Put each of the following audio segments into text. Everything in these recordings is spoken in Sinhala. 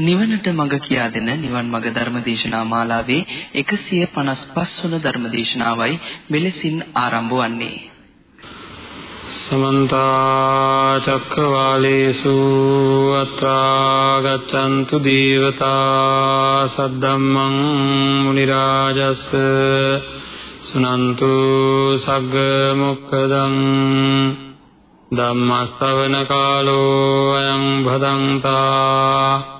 නිවනට මඟ කියා දෙන නිවන් මඟ ධර්මදේශනා මාලාවේ 155 වන ධර්මදේශනාවයි මෙලෙසින් ආරම්භ වන්නේ. සමන්ත චක්කවාලේසු අත්‍රා ගච්ඡන්තු දේවතා සද්දම්මං මුනි රාජස් සුනන්තු සග්ග මොක්කදං ධම්මස්සවන කාලෝ අයං භදංතා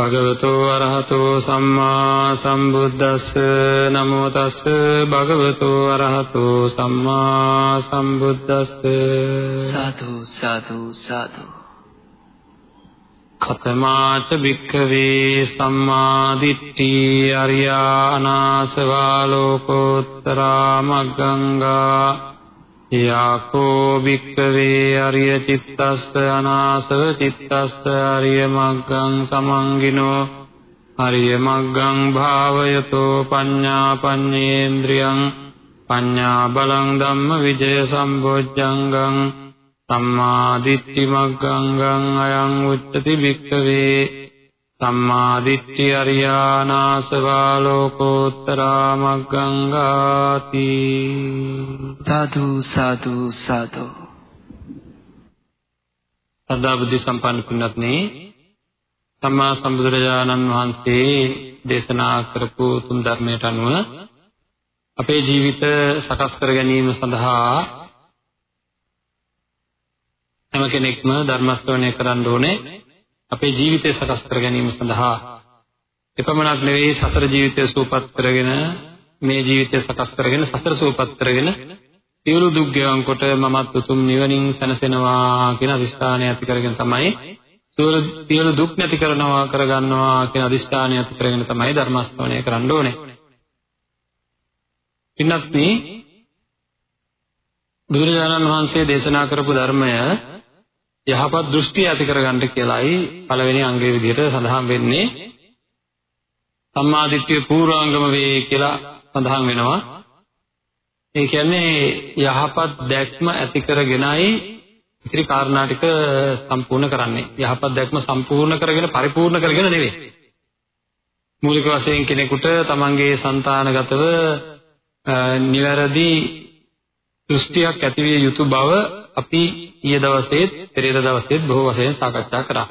භගවතෝ අරහතෝ සම්මා සම්බුද්දස්ස නමෝ තස්ස. භගවතෝ අරහතෝ සම්මා සම්බුද්දස්ස. සාදු සාදු සාදු. කතමාච භික්ඛවේ සම්මා දිට්ඨි අරියා අනාසවා ලෝකෝත්තරා මග්ගංගා යාකෝ භික්ඛවේ අරිය චිත්තස්ස අනාසව චිත්තස්ස අරිය මග්ගං සමංගිනෝ අරිය මග්ගං භාවයතෝ පඤ්ඤා පඤ්ඤේන්ද්‍රියං පඤ්ඤා බලං ධම්ම විජය සම්බොජ්ජංගං සම්මා දිට්ඨි මග්ගංගං අයං උච්චති භික්ඛවේ සම්මා දිට්ඨි අරියානාසවා ලෝකෝත්තරා මග්ගංගාති සාදු සාදු සාදු. සදා බුද්ධ සම්පන්න පුණ්‍යත්නි සම්මා සම්බුදුරජාණන් වහන්සේ දේශනා කරපු තුන් ධර්මයට අනුව අපේ ජීවිත සකස් කර ගැනීම සඳහා හැම කෙනෙක්ම ධර්ම ශ්‍රවණය කරන්න ඕනේ අපේ ජීවිතය සකස් කර ගැනීම සඳහා එපමණක් නෙවෙයි සසර ජීවිතය සූපපත් කරගෙන මේ ජීවිතය සකස් කරගෙන සසර සූපපත් කරගෙන සියලු දුක් ගෙවන් කොට මමත් උතුම් නිවනින් සැනසෙනවා කියන අදිස්ථානය ඇති කරගෙන තමයි සියලු දුක් නැති කරනවා කරගන්නවා කියන අදිස්ථානය ඇති කරගෙන තමයි ධර්ම ශ්‍රවණය කරන්න ඕනේ. පින්වත් මේ බුදුරජාණන් වහන්සේ දේශනා කරපු ධර්මය යහපත් දෘෂ්ටි ඇති කරගන්න කියලායි පළවෙනි අංගයේ විදිහට සඳහන් වෙන්නේ සම්මාදිට්ඨිය පූර්වාංගම වේ කියලා සඳහන් වෙනවා. ඒ කියන්නේ යහපත් දැක්ම ඇති කරගෙනයි ඉතිරි කාරණා ටික සම්පූර්ණ කරන්නේ. යහපත් දැක්ම සම්පූර්ණ කරගෙන පරිපූර්ණ කරගෙන නෙවෙයි. මූලික වශයෙන් කෙනෙකුට තමන්ගේ సంతానගතව නිවැරදි දෘෂ්ටියක් ඇති විය යුතු බව අපි ඊයේ දවසේ පෙරේද දවසේ බොහෝ වශයෙන් සාකච්ඡා කරා.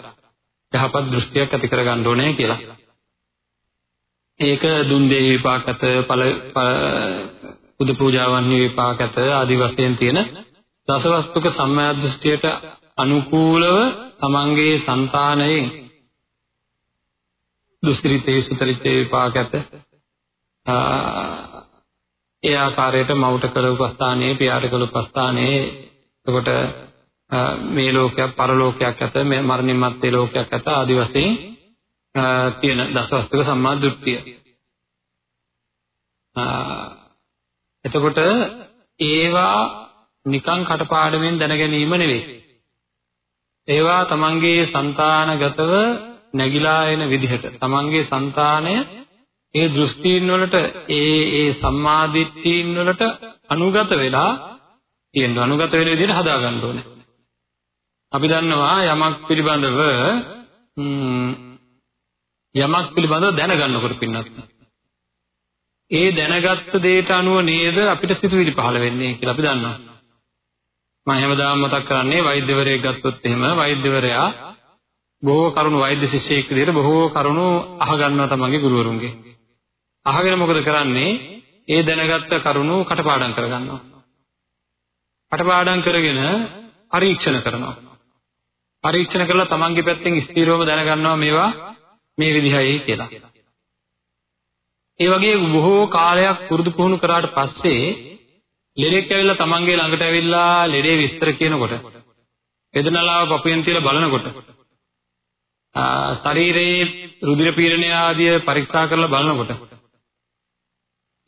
යහපත් දෘෂ්ටියක් ඇති කරගන්න ඕනේ කියලා. ඒක දුන් දේ විපාකත ඵල බුදු පූජාවන්හි විපාකත ආදි වශයෙන් තියෙන දසවස්තුක සම්මා දෘෂ්ටියට අනුකූලව තමන්ගේ సంతානයෙන් දුස්ත්‍රිතේ සුතරිතේ විපාකත ඒ ආකාරයට මවට කළ උපස්ථානයේ පියාට කළ උපස්ථානයේ එතකොට මේ ලෝකයක් පරලෝකයක් ඇත මේ මරණින් මත්තේ ලෝකයක් ඇත ආදි වශයෙන් තියෙන දසවස්තුක සම්මා දෘෂ්ටිය. එතකොට ඒවා නිකං කටපාඩමින් දැන ගැනීම නෙවෙයි. ඒවා තමන්ගේ సంతానගතව නැగిලා එන විදිහට තමන්ගේ సంతාණය ඒ දෘෂ්ටීන් වලට ඒ ඒ සම්මාදිට්ඨීන් වලට අනුගත වෙලා තියෙන අනුගත වෙන විදිහට හදා ගන්න ඕනේ. අපි දන්නවා යමක් පිළිබඳව යමක් පිළිබඳව දැනගන්නකොට පින්නත් ඒ දැනගත්ත දෙයට අනුව නේද අපිට සිතුවිලි පහළ වෙන්නේ කියලා අපි දන්නවා. මම හැමදාම මතක් කරන්නේ වෛද්‍යවරයෙක් ගත්තොත් එහෙම වෛද්‍යවරයා බොහෝ කරුණු වෛද්‍ය ශිෂ්‍යයෙක් විදිහට බොහෝ කරුණු අහගන්නවා තමන්ගේ ගුරුවරුන්ගේ. අහගෙන මොකද කරන්නේ? ඒ දැනගත්ත කරුණු කටපාඩම් කරගන්නවා. කටපාඩම් කරගෙන පරීක්ෂණ කරනවා. පරීක්ෂණ කරලා තමන්ගේ පැත්තෙන් ස්ථිරවම දැනගන්නවා මේවා මේ විදිහයි කියලා. ඒ වගේ බොහෝ කාලයක් පුරුදු පුහුණු කරාට පස්සේ ලෙඩෙක් ඇවිල්ලා තමන්ගේ ළඟට ඇවිල්ලා ලෙඩේ විස්තර කියනකොට වේදනාව පපුවෙන් තියලා බලනකොට ශරීරයේ රුධිර පීඩනය ආදිය පරීක්ෂා කරලා බලනකොට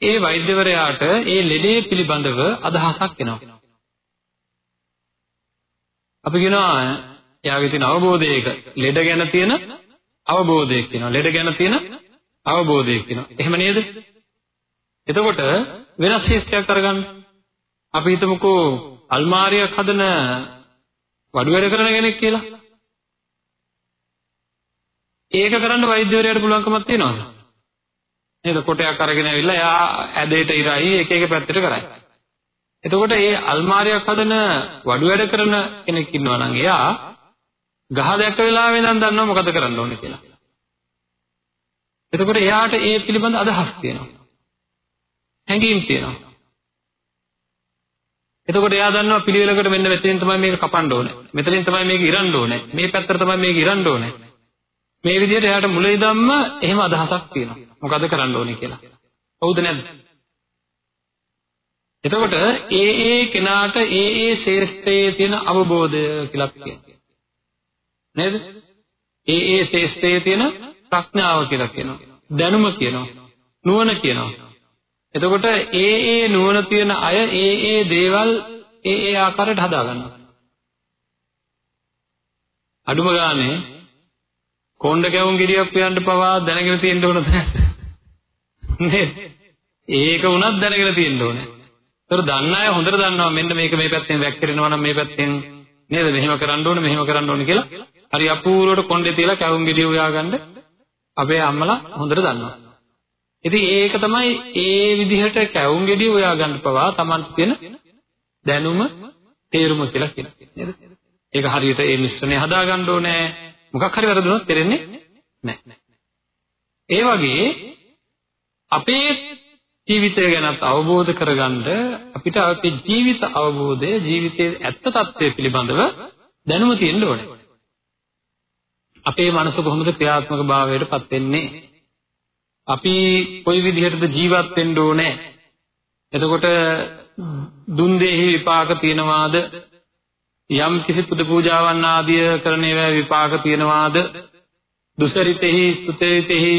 ඒ වෛද්‍යවරයාට ඒ ලෙඩේ පිළිබඳව අදහසක් එනවා. අපි කියනවා එයාගේ තියෙන අවබෝධයක ලෙඩ ගැන තියෙන අවබෝධයක් කියනවා. ලෙඩ ගැන තියෙන අවබෝධයක් කියනවා. එහෙම නේද? එතකොට වෙනස් ශිෂ්ටයක් අරගන්න. අපි හිතමුකෝ අල්මාරියක් හදන වඩු වැඩ කරන කෙනෙක් කියලා. ඒක කරන්න වෛද්‍යවරයාට පුළුවන්කමක් තියනවද? නේද? කොටයක් අරගෙන ඇවිල්ලා එයා ඇදේට ඉරයි එක එක පැත්තට කරයි. එතකොට මේ අල්මාරියක් හදන වඩු වැඩ කරන කෙනෙක් ඉන්නවා නම් එයා ගහ දැක්ක වෙලාවෙ ඉඳන් දන්නවා මොකද කරන්න ඕනේ කියලා. එතකොට එයාට ඒ පිළිබඳ අදහස් තියෙනවා. හැඟීම් තියෙනවා. එතකොට එයා දන්නවා පිළිවෙලකට මෙන්න මෙතනින් තමයි මේක කපන්න ඕනේ. මෙතනින් තමයි මේක ඉරන්න ඕනේ. මේ පැත්තට තමයි මේක ඉරන්න ඕනේ. මේ විදිහට එයාට මුලින් ධම්ම එහෙම අදහසක් තියෙනවා. මොකද කරන්න ඕනේ කියලා. හවුද නැද්ද? එතකොට ඒ ඒ කෙනාට ඒ ඒ ශේෂ්ත්‍රයේ තියෙන අවබෝධය කියලා කියනවා. නේද? ඒ ඒ ශේෂ්ත්‍රයේ තියෙන ප්‍රඥාව කියලා කියනවා. දැනුම කියනවා. නුවණ කියනවා. එතකොට ඒ ඒ නුවණ තියෙන අය ඒ ඒ දේවල් ඒ ඒ ආකාරයට හදා ගන්නවා. අඩුම ගානේ කොණ්ඩ කැවුම් ගෙඩියක් පියන්න පවා දැනගෙන තියෙන්න ඕනද නේද? ඒක වුණත් දැනගෙන තියෙන්න ඕනේ. ඒතර දන්න අය හොඳට දන්නවා මෙන්න මේක මේ පැත්තෙන් වැක්කිරෙනවා නම් මේ පැත්තෙන් නේද මෙහෙම කරන්න ඕනේ මෙහෙම කරන්න ඕනේ කියලා. හරි අපූර්වට කොණ්ඩේ තියලා කැවුම් ගෙඩිය උයාගන්න අපේ අම්මලා හොඳට දන්නවා. ඉතින් ඒක තමයි ඒ විදිහට කැවුම් ගෙඩිය හොයා ගන්න පවා Taman තියෙන දැනුම තේරුම කියලා කියනවා නේද? ඒක හරියට ඒ මිශ්‍රණය හදා ගන්න ඕනේ. මොකක් හරි වැරදුනොත් තේරෙන්නේ නැහැ. ඒ වගේ අපේ ජීවිතය ගැනත් අවබෝධ කරගන්න අපිට අපේ ජීවිත අවබෝධය ජීවිතයේ ඇත්ත తත්වය පිළිබඳව දැනුම තියෙන්න ඕනේ. අපේ මනස කොහොමද ක්‍රියාත්මක භාවයට පත් වෙන්නේ? අපි කොයි විදිහටද ජීවත් වෙන්න ඕනේ? එතකොට දුන් දෙහි විපාක තියනවාද? යම් කිසි පුද පූජාවන් ආදිය කරන ඒවා විපාක තියනවාද? දුසරිතෙහි සුතරිතෙහි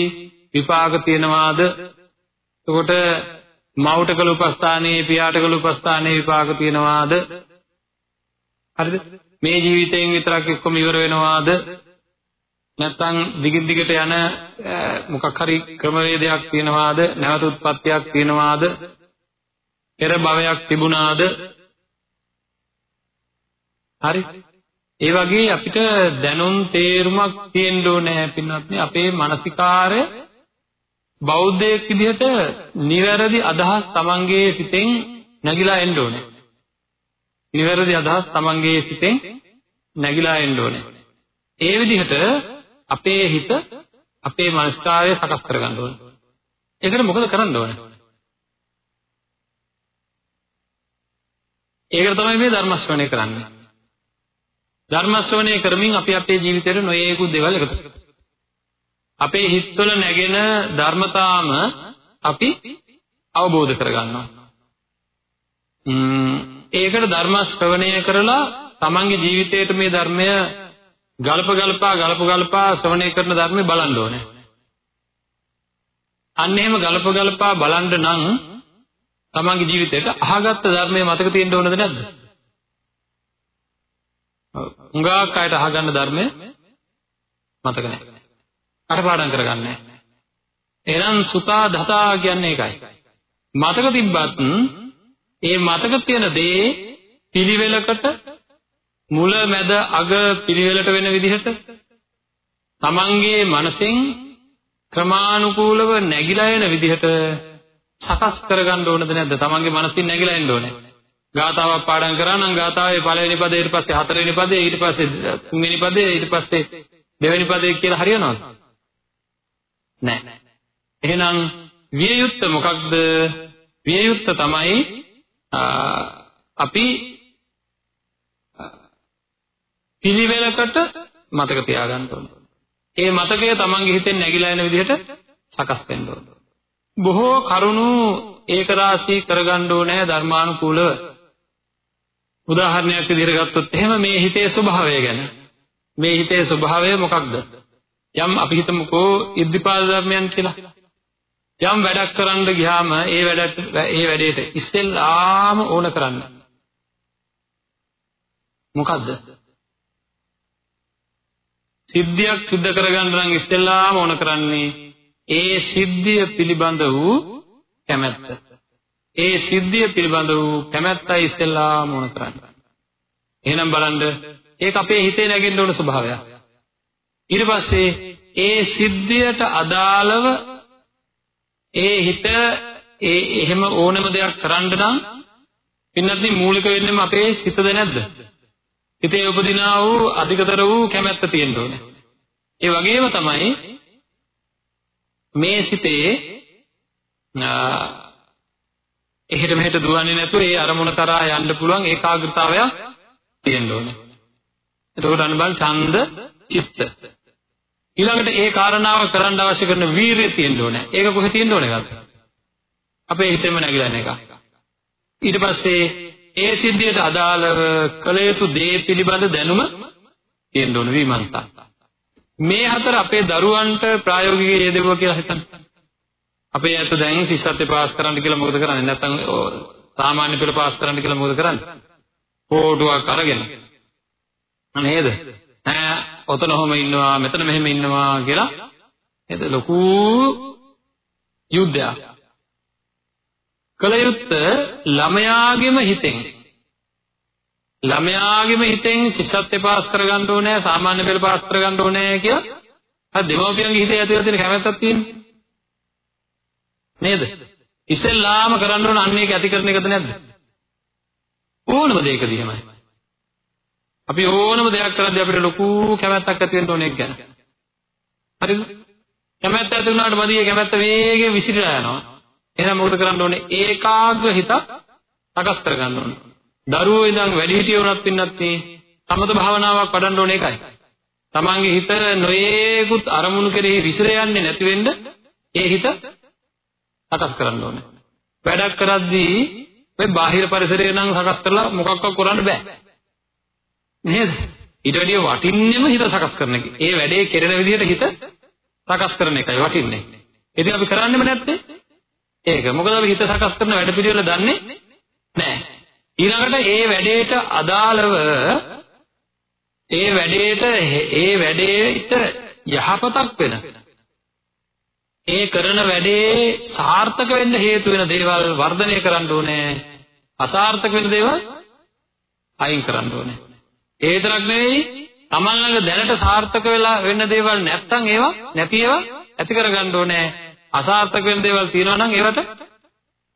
විපාක තියනවාද? එතකොට මවුට කළ උපස්ථානයේ පියාට කළ උපස්ථානයේ විපාක තියනවාද? හරිද? මේ ජීවිතයෙන් විතරක් එක්කම ඉවර වෙනවාද? නැත්නම් දිගින් දිගට යන මොකක් හරි ක්‍රමවේදයක් තියෙනවාද නැවත උත්පත්තියක් තියෙනවාද පෙර භවයක් තිබුණාද හරි ඒ වගේ අපිට දැනුම් තේරුමක් තියෙන්න ඕනේ පින්වත්නි අපේ මානසිකාරය බෞද්ධයෙක් විදිහට නිවැරදි අදහස් තමන්ගේ සිතෙන් නැగిලා එන්න ඕනේ නිවැරදි අදහස් තමන්ගේ සිතෙන් නැగిලා එන්න ඕනේ ඒ විදිහට අපේ හිත අපේ මනස්කාරය සකස් කරගන්න ඕනේ. ඒකට මොකද කරන්න ඕනේ? ඒකට තමයි මේ ධර්ම ශ්‍රවණය කරන්නේ. ධර්ම ශ්‍රවණය කරමින් අපි අපේ ජීවිතේට නොයේකුත් දේවල් එකතු අපේ හිතවල නැගෙන ධර්මතාවම අපි අවබෝධ කරගන්නවා. ඒකට ධර්ම ශ්‍රවණය කරලා තමන්ගේ ජීවිතේට මේ ධර්මය ගල්ප ගල්පා ගල්ප ගල්පා ශ්‍රවණය කරන ධර්මේ බලන්න ඕනේ. අන්න එහෙම ගල්ප ගල්පා බලන්න නම් තමන්ගේ ජීවිතේට අහගත්ත ධර්මයේ මතක තියෙන්න ඕනද නැද්ද? හුඟක් අයට අහගන්න ධර්මය මතක නැහැ. අටපාඩම් කරගන්නේ නැහැ. එහෙනම් සුතා දතා කියන්නේ ඒකයි. මතක තිබ්බත් ඒ මතක තියෙන දේ පිළිවෙලකට මුල මැද අග පිළිවෙලට වෙන විදිහට තමන්ගේ මනසෙන් ක්‍රමානුකූලව නැగిලා එන විදිහට සකස් කරගන්න ඕනද නැද්ද? තමන්ගේ මනසින් නැగిලා එන්න ඕනේ. ගාතාවක් පාඩම් කරා නම් ගාතාවේ පළවෙනි පදේ ඊට පස්සේ හතරවෙනි පදේ ඊට පස්සේ තුන්වෙනි පදේ ඊට පස්සේ දෙවෙනි පදේ කියලා හරියනවද? නැහැ. එහෙනම් විය යුත්ත මොකක්ද? විය යුත්ත තමයි අපි පිළිවෙලකට මතක තියාගන්න ඕනේ. ඒ මතකය තමන්ගේ හිතෙන් නැగిලා එන විදිහට සකස් වෙන්න ඕනේ. බොහෝ කරුණු ඒකරාශී කරගන්න ඕනේ ධර්මානුකූලව. උදාහරණයක් විදිහට ගත්තොත් එහෙම මේ හිතේ ස්වභාවය ගැන. මේ හිතේ ස්වභාවය මොකක්ද? යම් අපි හිතමුකෝ ඉද්ධිපාද ධර්මයන් කියලා. යම් වැඩක් කරන්න ගියාම ඒ වැඩට ඒ වැඩේට ඉස්සෙල්ලාම ඕන කරන්න. මොකද්ද? සිද්ධියක් සිද්ධ කරගන්න නම් ඉස්සෙල්ලාම ඕන කරන්නේ ඒ සිද්ධිය පිළිබඳ වූ කැමැත්ත. ඒ සිද්ධිය පිළිබඳ වූ කැමැත්තයි ඉස්සෙල්ලාම ඕන කරන්නේ. එහෙනම් බලන්න ඒක අපේ හිතේ නැගෙන්න ඕන ස්වභාවයක්. ඊට පස්සේ ඒ සිද්ධියට අදාළව ඒ හිත ඒ එහෙම ඕනම දෙයක් කරන්න නම් පින්නත්නි මූලික වෙන්නේම අපේ සිතද නැද්ද? හිතේ උපදිනා වූ අධිකතර වූ කැමැත්ත තියෙන්න ඕනේ. ඒ වගේම තමයි මේ සිතේ එහෙට මෙහෙට දුවන්නේ නැතුව ඒ අරමුණ කරා යන්න පුළුවන් ඒකාග්‍රතාවයක් තියෙන්න ඕනේ. එතකොට අන්න බලන්න ඡන්ද චිත්ත. ඊළඟට ඒ කාරණාව කරන්න අවශ්‍ය කරන වීරිය තියෙන්න ඕනේ. ඒක කොහෙ තියෙන්න ඕනේ එකක්ද? අපේ හිතෙම නැగిලා යන එක. ඊට පස්සේ ඒ සිද්ධියට අදාළව කළ යුතු දේ පිළිබඳ දැනුම තියෙන්න ඕන විමර්ශන. මේ හතර අපේ දරුවන්ට ප්‍රායෝගිකව යෙදෙවුවා කියලා හිතන්න. අපේ ඇත්ත දැන් ශිෂ්‍යත්වය පාස් කරන්න කියලා මොකද කරන්නේ? නැත්නම් සාමාන්‍ය පෙළ පාස් කරන්න කියලා මොකද කරන්නේ? ෆෝටුවක් අරගෙන. නේද? ඈ ඔතන ඔහම ඉන්නවා මෙතන මෙහෙම ඉන්නවා කියලා නේද? ලොකු යුද්ධයක්. කල යුත්තේ ළමයාගෙම හිතෙන් ළමයාගෙම හිතෙන් ශිෂ්‍යත්වය පාස් කරගන්න ඕනේ සාමාන්‍ය පෙළ පාස් කරගන්න ඕනේ කියලා අර දෙමව්පියන්ගේ හිතේ ඇතුළත තියෙන කැමැත්තක් තියෙන්නේ නේද? ඉස්සෙල්ලාම කරන්න ඕන අන්න ඒක ඇති කරන එකද නැද්ද? ඕනම දෙයකදී එහෙමයි. අපි ඕනම දෙයක් කරද්දී අපිට ලොකු කැමැත්තක් ඇති වෙන්න ඕනේ ඒක ගැන. හරිද? කැමැත්ත ඇති වුණාට මදි ඒ කැමැත්ත වේගෙන් විසිරලා යනවා. එහෙනම් මොකද කරන්න ඕනේ? ඒකාග්‍ර හිතක් සකස් කරගන්න ඕනේ. දරුවෝ ඉඳන් වැඩිහිටියෝ වුණත් පින්නත් මේ සමත භාවනාවක් වඩන්න ඕනේ ඒකයි. තමන්ගේ හිත නොයේකුත් අරමුණු කෙරෙහි විසිර යන්නේ නැති වෙන්න ඒ හිත සකස් කරන්න ඕනේ. වැඩක් කරද්දී මේ බාහිර පරිසරය නම් සකස් කරලා මොකක්වත් කරන්න බෑ. නේද? ඊට වැඩිය වටින්නෙම හිත සකස් කරන එක. ඒ වැඩේ කෙරෙන විදිහට හිත සකස් කරන එකයි වටින්නේ. ඉතින් අපි කරන්නේම නැත්තේ ඒක. මොකද අපි හිත සකස් කරන වැඩ පිළිවෙල දන්නේ නැහැ. ඊළඟට ඒ වැඩේට අදාළව ඒ වැඩේට ඒ වැඩේට යහපතක් වෙන ඒ කරන වැඩේ සාර්ථක වෙන්න හේතු වෙන දේවල් වර්ධනය කරන්න ඕනේ අසාර්ථක වෙන දේවල් අයින් කරන්න ඕනේ ඒ විතරක් නෙවෙයි තමන් ළඟ දැනට සාර්ථක වෙලා වෙන්න දේවල් නැත්තම් ඒවා නැති ඒවා ඇති කරගන්න ඕනේ අසාර්ථක වෙන දේවල් තියෙනවා නම් ඒවට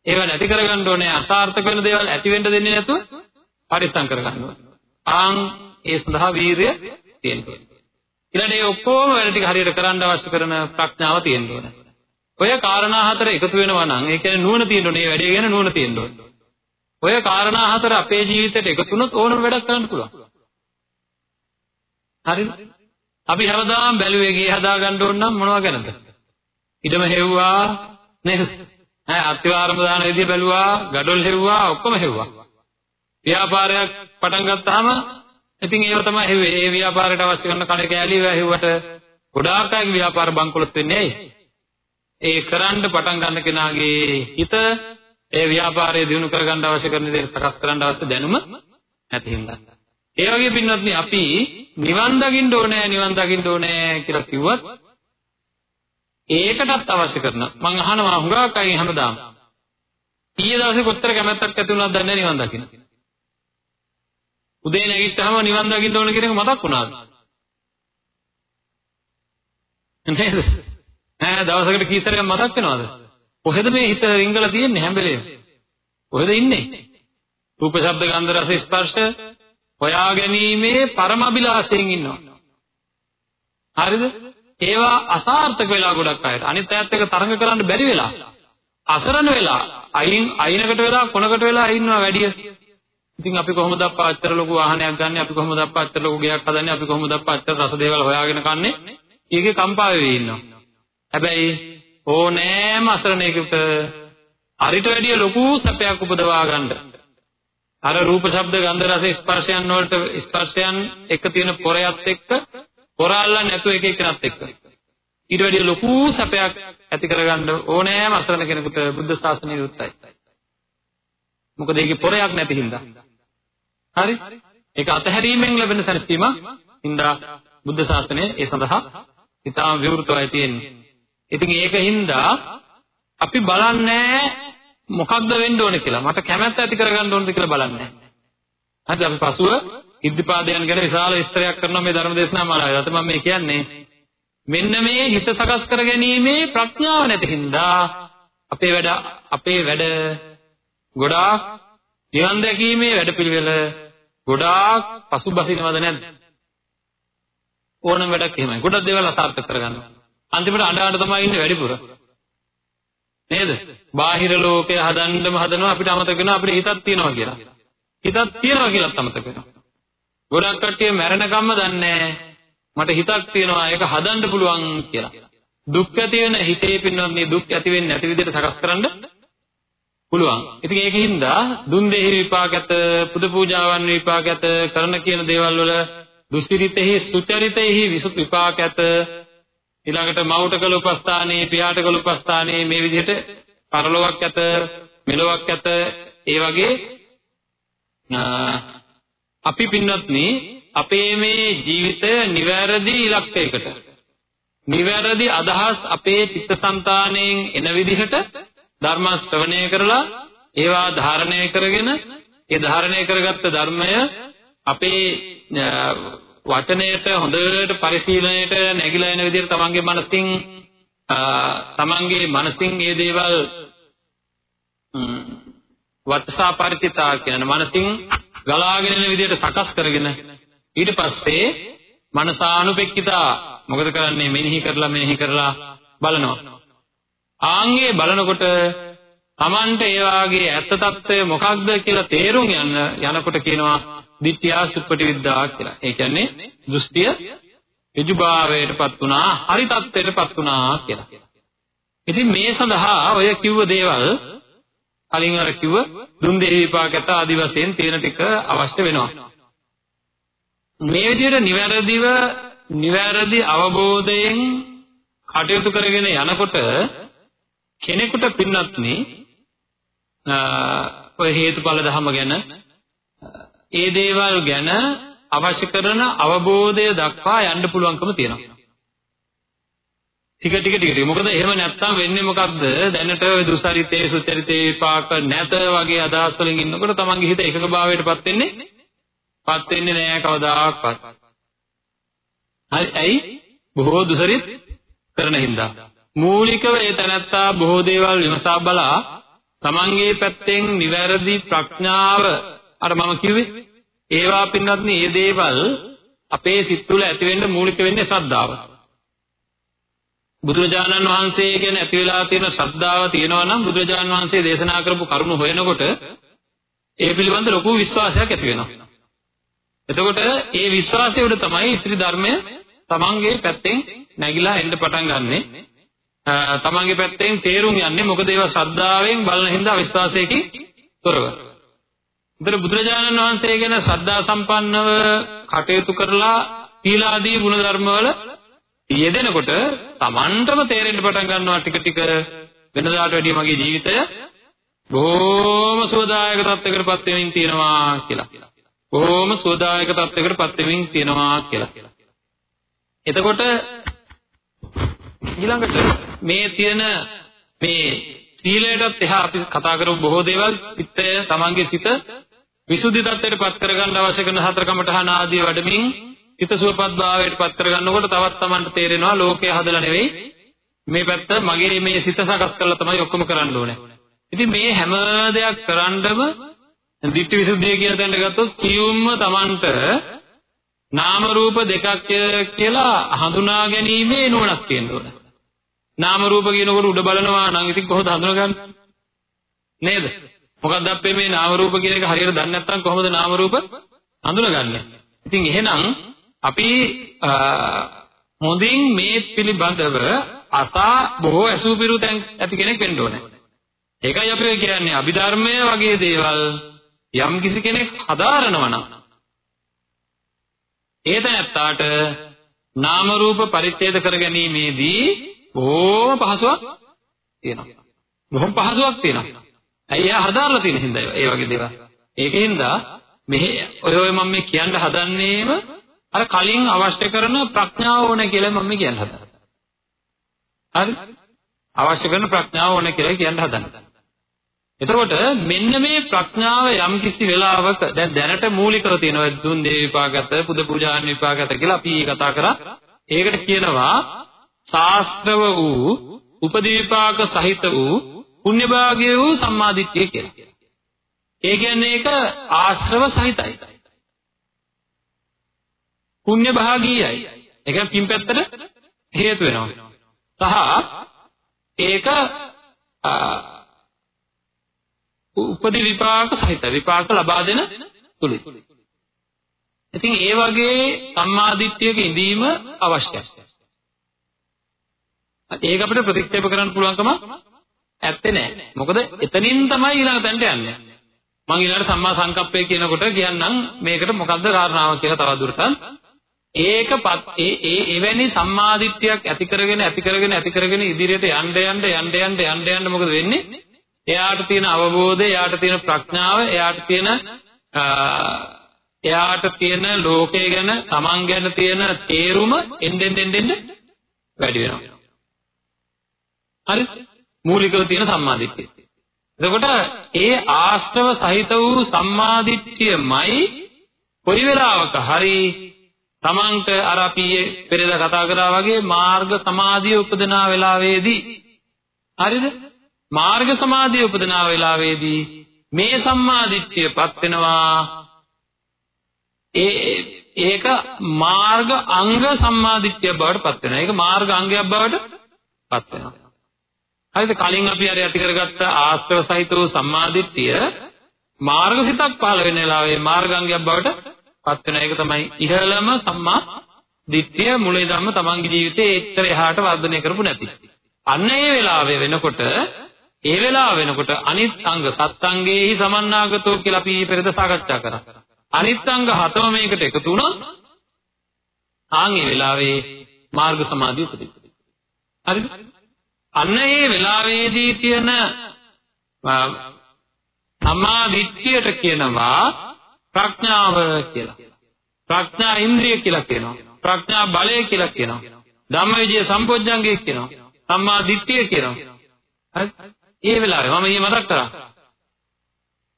ඒවා නැති කරගන්න ඕනේ අසාර්ථක වෙන දේවල් ඇති වෙන්න දෙන්නේ නැතුව පරිස්සම් කරගන්න ඕනේ. ආන් ඒ සඳහා වීරිය තියෙන්න ඕනේ. ඊළඟට මේ ඔක්කොම වැඩ ටික හරියට කරන්න අවශ්‍ය කරන ප්‍රඥාව තියෙන්න ඕනේ. ඔය කාරණා හතර එකතු වෙනවා නම් ඒ කියන්නේ නුවණ තියෙන්න ඕනේ. මේ වැඩේ ගැන නුවණ තියෙන්න ඕනේ. ඔය කාරණා හතර අපේ ජීවිතේට එකතු වුණොත් ඕනම වැඩක් කරන්න පුළුවන්. හරිද? අපි හැමදාම බැලුවේ ගේ හදා ගන්න ඕන නම් මොනවා ගැනද? ඉඩම හෙව්වා නේද? ඈ අත්විවරම දාන විදිය බැලුවා, gadol හෙව්වා, ඔක්කොම හෙව්වා. ව්‍යාපාරයක් පටන් ගත්තාම ඉතින් ඒව තමයි හෙව්වේ. ඒ ව්‍යාපාරයට අවශ්‍ය කරන කණ කෑලි ඒවා හෙව්වට ගොඩාක් අය ව්‍යාපාර බංකොලොත් වෙන්නේ ඇයි? ඒ කරන්න පටන් ගන්න කෙනාගේ හිත ඒ ව්‍යාපාරය දිනු කරගන්න අවශ්‍ය කරන දේ සකස් කරන්න අවශ්‍ය දැනුම නැති හින්දා. ඒ වගේ පින්වත්නි අපි නිවන් දකින්න ඕනේ නිවන් දකින්න ඕනේ කියලා කිව්වත් ඒකටත් අවශ්‍ය කරන මම අහනවා හුඟක් අය හැමදාම ඊයේ දවසේ කොච්චර කැමැත්තක් ඇති වුණාද දන්නේ නිවන් දකින්න. උදේ නැගිට්ටාම නිවන් දකින්න ඕන කියන එක මතක් වුණාද? නේද? ඈ දවසකට කීතරයක් මතක් වෙනවද? කොහෙද මේ හිත රිංගලා තියෙන්නේ හැම වෙලේම? කොහෙද ඉන්නේ? රූප ශබ්ද ගන්ධ රස ස්පර්ශ හොයා ගැනීමේ පරම අභිලාෂයෙන් ඉන්නවා. හරිද? ඒවා අසාර්ථක වෙලා ගොඩක් අයට. අනිත් අයත් එක්ක තරඟ කරන්න බැරි වෙලා. අසරණ වෙලා, අයින් අයිනකට වෙලා කොනකට වෙලා ඉන්නවා වැඩිය. ඉතින් අපි කොහොමද අප්පා අච්චර ලොකු වාහනයක් ගන්නෙ? අපි කොහොමද අප්පා අච්චර ලොකු ගෙයක් හදන්නේ? අපි කොහොමද අප්පා අච්චර රස දේවල් හොයාගෙන කන්නේ? ඊගේ කම්පා වෙවි ඉන්නවා. හැබැයි ඕනෑම අසරණයකට අරිට වැඩිය ලොකු සැපයක් උපදවා ගන්න. අර රූප ශබ්ද ගන්ධ රස ස්පර්ශයන් වලට ස්පර්ශයන් එක තියෙන පොරයත් එක්ක හොරාල්ලා නැතුව එක එකනත් එක්ක. ඊට වැඩිය ලොකු සැපයක් ඇති කරගන්න ඕනෑම අසරණ කෙනෙකුට බුද්ධ ශාසනය විරුද්ධයි. මොකද ඒකේ පොරයක් නැති හින්දා. හරි? ඒක අතහැරීමෙන් ලැබෙන සැනසීම හින්දා බුද්ධ ශාසනය ඒ සඳහා ඉතාම විවෘතවයි තියෙන්නේ. ඉතින් ඒකින්ද අපි බලන්නේ මොකක්ද වෙන්න ඕනේ කියලා. මට කැමැත්ත ඇති කරගන්න ඕනද කියලා බලන්නේ. හරිද? අපි පසුව ඉද්ධිපාදයන් ගැන විශාල විස්තරයක් කරනවා මේ ධර්ම දේශනා මාලාවේ. අද මම මේ කියන්නේ මෙන්න මේ හිත සකස් කර ගැනීමේ ප්‍රඥාව නැති හින්දා අපේ වැඩ අපේ වැඩ ගොඩාක් නිවන් දැකීමේ වැඩපිළිවෙල ගොඩාක් පසුබසිනවද නැද්ද? ඕනම වැඩක් එහෙමයි. ගොඩක් දේවල් අසාර්ථක කරගන්නවා. අන්තිමට අඬ අඬ තමයි ඉන්නේ වැඩිපුර. නේද? බාහිර ලෝකය හදන්නම හදනවා අපිට අමතක වෙනවා අපිට හිතක් තියනවා කියලා. හිතක් තියනවා කියලාත් අමතක වෙනවා. ගොඩක් කට්ටිය මැරෙනකම්ම දන්නේ මට හිතක් තියනවා ඒක හදන්න පුළුවන් කියලා. දුක් ඇති වෙන හිතේ පින්නවත් මේ දුක් ඇති වෙන්නේ නැති විදිහට සකස් කරන්න පුළුවන්. ඉතින් ඒකින්ද දුන් දෙහි විපාක ඇත, පුද පූජාවන් විපාක ඇත, කරන කියන දේවල් වල දුස්චරිතෙහි සුචරිතෙහි විපාක ඇත. ඊළඟට මවුට කළ උපස්ථානේ, පියාට කළ උපස්ථානේ මේ විදිහට පරලොවක් ඇත, මෙලොවක් ඇත. ඒ වගේ අපි පින්වත්නි අපේ මේ ජීවිතය නිවැරදි ඉලක්කයකට නිවැරදි අදහස් අපේ චිත්තසංතාණයෙන් එන විදිහට ධර්ම ශ්‍රවණය කරලා ඒවා ධාරණය කරගෙන ඒ ධාරණය කරගත්ත ධර්මය අපේ වචනයට හොඳට පරිශීලනයට නැగిලා එන විදිහට තමන්ගේ මනසින් තමන්ගේ මනසින් මේ දේවල් වත්සා පරිචිතා කියන මනසින් ගලාගෙන එන විදිහට සකස් කරගෙන ඊට පස්සේ මනසානුපෙක්කිතා මොකද කරන්නේ? මෙනෙහි කරලා මෙනෙහි කරලා බලනවා. ආන්ගේ බලනකොට Tamanට ඒ වාගේ ඇත්ත తত্ত্বය මොකක්ද කියලා තේරුම් යන යනකොට කියනවා ditthya suppati viddha කියලා. ඒ කියන්නේ දෘෂ්ටිය ඍජුභාවයටපත් වුණා, හරි తত্ত্বයටපත් වුණා කියලා. ඉතින් මේ සඳහා ඔය කිව්ව දේවල් කලින් අර කිව්ව දුන් දෙහි විපාකත ආදි වශයෙන් තියෙන ටික අවශ්‍ය වෙනවා. මේ විදිහට නිවැරදිව නිවැරදි අවබෝධයෙන් කටයුතු කරගෙන යනකොට කෙනෙකුට පින්වත්නි ඔය හේතුඵල ධම ගැන ඒ දේවල් ගැන අවශ්‍ය කරන අවබෝධය දක්වා යන්න පුළුවන්කම තියෙනවා. ටික ටික ටික ටික. මොකද එහෙම නැත්තම් වෙන්නේ මොකද්ද? දැනට ඔය දුසරිතේ සුචරිතේ විපාක නැත වගේ අදහස් වලින් ඉන්නකොට තමන්ගේ හිත එකක භාවයටපත් වෙන්නේ? පත් වෙන්නේ නෑ කවදාකවත්. හරි ඇයි? බොහෝ දුසරිත කරන හින්දා. මූලිකව ඒ තැනැත්තා බොහෝ දේවල් විමසා බලා තමන්ගේ පැත්තෙන් නිවැරදි ප්‍රඥාව අර මම කිව්වේ ඒවා පින්වත්නි මේ දේවල් අපේ සිත් තුළ ඇති වෙන්න මූලික වෙන්නේ ශ්‍රද්ධාව. බුදුරජාණන් වහන්සේ ගැන ඇති වෙලා තියෙන ශ්‍රද්ධාව තියෙනවා නම් බුදුරජාණන් වහන්සේ දේශනා කරපු කරුණු හොයනකොට ඒ පිළිබඳ ලොකු විශ්වාසයක් ඇති වෙනවා. එතකොට ඒ විශ්වාසය උඩ තමයි ඉතිරි ධර්මය තමන්ගේ පැත්තෙන් නැగిලා එන්න පටන් ගන්නෙ. තමන්ගේ පැත්තෙන් තේරුම් යන්නේ මොකද ඒවා ශ්‍රද්ධාවෙන් බලන හින්දා විශ්වාසයකින් තොරව. ඉතින් බුදුරජාණන් වහන්සේ ගැන ශ්‍රද්ධා සම්පන්නව කටයුතු කරලා සීලාදී ගුණ ධර්මවල යෙදෙනකොට තමන්ටම තේරෙන්න පටන් ගන්නවා ටික ටික වෙනදාට වැඩිය මගේ ජීවිතය බොහොම සුවදායක තත්යකටපත් වෙමින් තියෙනවා කියලා. බොහොම සුවදායක තත්යකටපත් වෙමින් තියෙනවා කියලා. එතකොට ඊළඟට මේ තියෙන මේ සීලයටත් එහා අපි කතා කරපු බොහෝ දේවල් පිටය තමන්ගේ සිත විසුද්ධි tattයට පත් කරගන්න අවශ්‍ය කරන හතර කමඨහන ආදී වඩමින් හිත සුවපත් භාවයට පත් කරගන්නකොට තවත් තමන්ට තේරෙනවා ලෝකය හදලා නෙවෙයි මේ පැත්ත මගේ මේ සිත සකස් කරලා තමයි ඔක්කොම කරන්න ඕනේ. ඉතින් මේ හැම දෙයක් කරන්නම ditthi visuddhiය කියන තැනට ගත්තොත් සියුම්ම තමන්ට නාම රූප දෙකක් කියලා හඳුනා ගැනීමේ නුවණක් තියෙන්න ඕනේ. නාම රූප කියනකොට උඩ බලනවා නම් ඉතින් කොහොමද හඳුනගන්නේ? නේද? මොකක්ද අපේ මේ නාම රූප කියන එක හරියට දන්නේ නැත්නම් කොහොමද නාම රූප හඳුනගන්නේ? ඉතින් එහෙනම් අපි හොඳින් මේ පිළිබඳව අසා බොහෝ අසුපිරු තැන් ඇති කෙනෙක් වෙන්න ඕනේ. ඒකයි අපි කියන්නේ අභිධර්මය වගේ දේවල් යම් කිසි කෙනෙක් හදාරනවා නම් ඒ තැනත්තාට නාම රූප පරිච්ඡේද කර ගැනීමේදී බොහොම පහසුවක් තියෙනවා. බොහොම පහසුවක් තියෙනවා. ඇයි එයා හදාarලා තියෙන හින්දා ඒ වගේ දේවල්. ඒකෙන්ද මෙහි ඔය ඔය මම මේ කියන්න හදන්නේම අර කලින් අවශ්‍ය කරන ප්‍රඥාව ඕන කියලා මම කියන්න හදනවා. හරි? අවශ්‍ය කරන ප්‍රඥාව ඕන කියලා කියන්න හදනවා. එතකොට මෙන්න මේ ප්‍රඥාව යම් කිසි වෙලාවක දැන් දැනට මූලිකව තියෙනවා දුන් දේ විපාකත පුද පූජාන් විපාකත කියලා අපි කතා කරා. ඒකට කියනවා ශාස්ත්‍රව වූ උපදී විපාක සහිත වූ පුණ්‍ය භාග්‍ය වූ සම්මාදිට්ඨිය කියලා. ඒ කියන්නේ ඒක ආශ්‍රව සහිතයි. පුණ්‍ය භාගීයයි. ඒ කියන්නේ පින් පැත්තට හේතු වෙනවා. සහ ඒක උපදි විපාක සහිත විපාක ලබා දෙන තුලයි. ඉතින් ඒ වගේ සම්මාදිට්ඨියක ඉඳීම අවශ්‍යයි. ඒක අපිට ප්‍රතික්ෂේප කරන්න පුළුවන්කම ඇත්තේ නැහැ. මොකද එතනින් තමයි ඊළඟ තැනට යන්නේ. මම ඊළඟට සම්මා සංකප්පය කියනකොට කියන්නම් මේකට මොකද්ද කාරණාව කියලා තවදුරටත් ඒකපත් ඒ ඒ එවැනි සම්මාදිට්ඨියක් ඇති කරගෙන ඇති කරගෙන ඇති කරගෙන ඉදිරියට යන්න යන්න යන්න යන්න යන්න යන්න මොකද වෙන්නේ? එයාට තියෙන අවබෝධය, එයාට තියෙන ප්‍රඥාව, එයාට තියෙන එයාට තියෙන ලෝකය ගැන, Taman ගැන තියෙන තේරුම එන්නෙන් එන්නෙන් වැඩි වෙනවා. හරි? මූලිකව තියෙන සම්මාදිට්ඨිය. එතකොට ඒ ආශ්‍රව සහිත වූ සම්මාදිට්ඨියමයි කොයි වෙලාවක හරි තමන්ට අර අපි පෙරේද කතා කරා වගේ මාර්ග සමාධිය උපදනා වෙලාවේදී හරිද මාර්ග සමාධිය උපදනා වෙලාවේදී මේ සම්මාදිට්ඨියපත් වෙනවා ඒ ඒක මාර්ග අංග සම්මාදිට්ඨිය බවට පත් වෙනවා ඒක මාර්ග අංගයක් බවට පත් වෙනවා හරිද කලින් අපි අර ඇති කරගත්ත ආශ්‍රව සහිත වූ සම්මාදිට්ඨිය මාර්ගසිතක් පහළ වෙන වෙලාවේ මාර්ගාංගයක් බවට පත් වෙන එක තමයි ඉහළම සම්මා දිට්ඨිය මුල ඉඳන්ම තමන්ගේ ජීවිතේ එච්චර එහාට වර්ධනය කරපු නැති. අන්න ඒ වෙලාවේ වෙනකොට ඒ වෙලාව වෙනකොට අනිත් අංග සත්ංගේහි සමන්නාගතෝ කියලා අපි පෙරද සාකච්ඡා කරා. අනිත් අංග හතම මේකට එකතු වුණොත් ආන් ඒ වෙලාවේ මාර්ග සමාධිය උපදිනවා. හරිද? අන්න ඒ වෙලාවේදී තියෙන සම්මා දිට්ඨියට කියනවා ප්‍රඥාව කියලා. ප්‍රඥා ඉන්ද්‍රිය කියලා කියනවා. ප්‍රඥා බලය කියලා කියනවා. ධම්මවිජය සම්පොඥංගය කියනවා. සම්මා දිට්ඨිය කියනවා. හරි? ඒ වෙලාවේ මම ඊයේ මතක් කරා.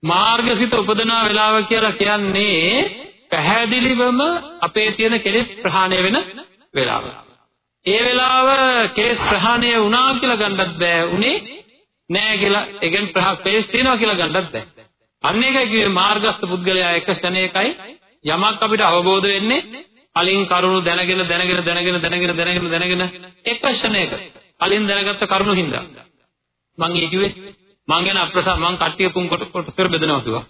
මාර්ගසිත උපදනා වෙලාව කියලා කියන්නේ පැහැදිලිවම අපේ තියෙන කෙලෙස් ප්‍රහාණය වෙන වෙලාව. ඒ වෙලාව කේස් ප්‍රහාණය වුණා කියලා ගන්නත් බෑ. උනේ නෑ කියලා. ඒ කියන්නේ ප්‍රහ කේස් තියෙනවා කියලා ගන්නත් බෑ. අන්න ඒකයි කිව්වේ මාර්ගස්ත පුද්ගලයා එක ක්ෂණයකයි යමක් අපිට අවබෝධ වෙන්නේ. කලින් කරුණු දැනගෙන දැනගෙන දැනගෙන දැනගෙන දැනගෙන දැනගෙන එක ක්ෂණයක. කලින් දැනගත්ත කරුණු හින්දා. මම ඒ කිව්වේ මං ගැන අප්‍රසාද මං කට්ටිය තුන් කොට කොට කර බෙදනවා කිව්වා.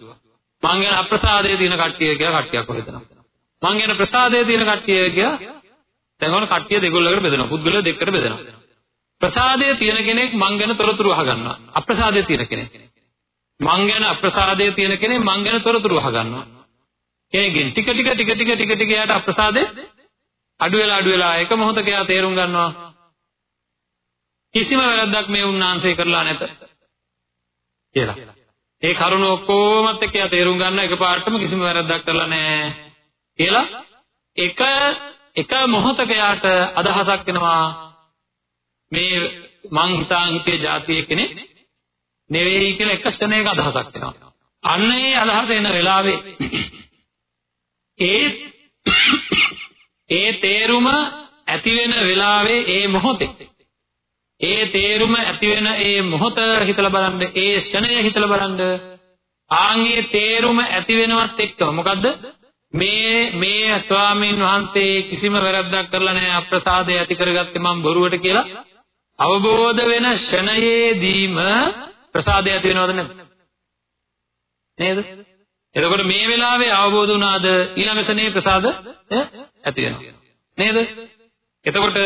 මං ගැන අප්‍රසාදයේ තියෙන කට්ටිය කියලා කට්ටියක් හොයනවා. මං ගැන ප්‍රසාදයේ තියෙන කට්ටිය කියලා දැන් ඔන්න කට්ටිය දෙගොල්ලකට බෙදෙනවා. පුද්ගලයෝ දෙකකට බෙදෙනවා. ප්‍රසාදයේ තියෙන කෙනෙක් මං ගැන තොරතුරු අහගන්නවා. අප්‍රසාදයේ තියෙන කෙනෙක්. මං ගැන අප්‍රසාදයේ තියෙන කෙනෙක් මං ගැන තොරතුරු අහගන්නවා. කෙනෙක්ගෙන් ටික ටික ටික ටික ටික ටික යාට අප්‍රසාදේ අඩු වෙලා අඩු වෙලා එක මොහොතක යා තේරුම් ගන්නවා. කිසිම වැරද්දක් මේ උන්නාන්සේ කරලා නැත. කියලා. ඒ කරුණ ඔක්කොමත් එක්ක යා තේරුම් ගන්න එකපාරටම කිසිම වැරද්දක් කරලා නැහැ. කියලා එක එක මොහොතක යාට අදහසක් එනවා මේ මං හිතාන් හිතේ જાතිය කෙනෙක් නෙවෙයි කියලා එක ක්ෂණයක අදහසක් එනවා. අන්න ඒ අදහස එන වෙලාවේ ඒ ඒ තේරුම ඇති වෙන වෙලාවේ ඒ මොහොතේ ඒ තේරුම ඇති වෙන ඒ මොහොත හිතලා බලන්න ඒ ක්ෂණය හිතලා බලන්න ආන්ගේ තේරුම ඇති වෙනවත් එක්ක මොකද්ද මේ මේ ස්වාමීන් වහන්සේ කිසිම වැරද්දක් කරලා නැහැ අප්‍රසාදය ඇති කරගත්තේ මම බොරුවට කියලා. අවබෝධ වෙන ෂණයේදීම ප්‍රසාදය ඇති වෙනවද නැද්ද? නේද? එතකොට මේ වෙලාවේ අවබෝධ වුණාද? ඊළඟ ෂණේ ප්‍රසාද ඇති වෙනවා. නේද? එතකොට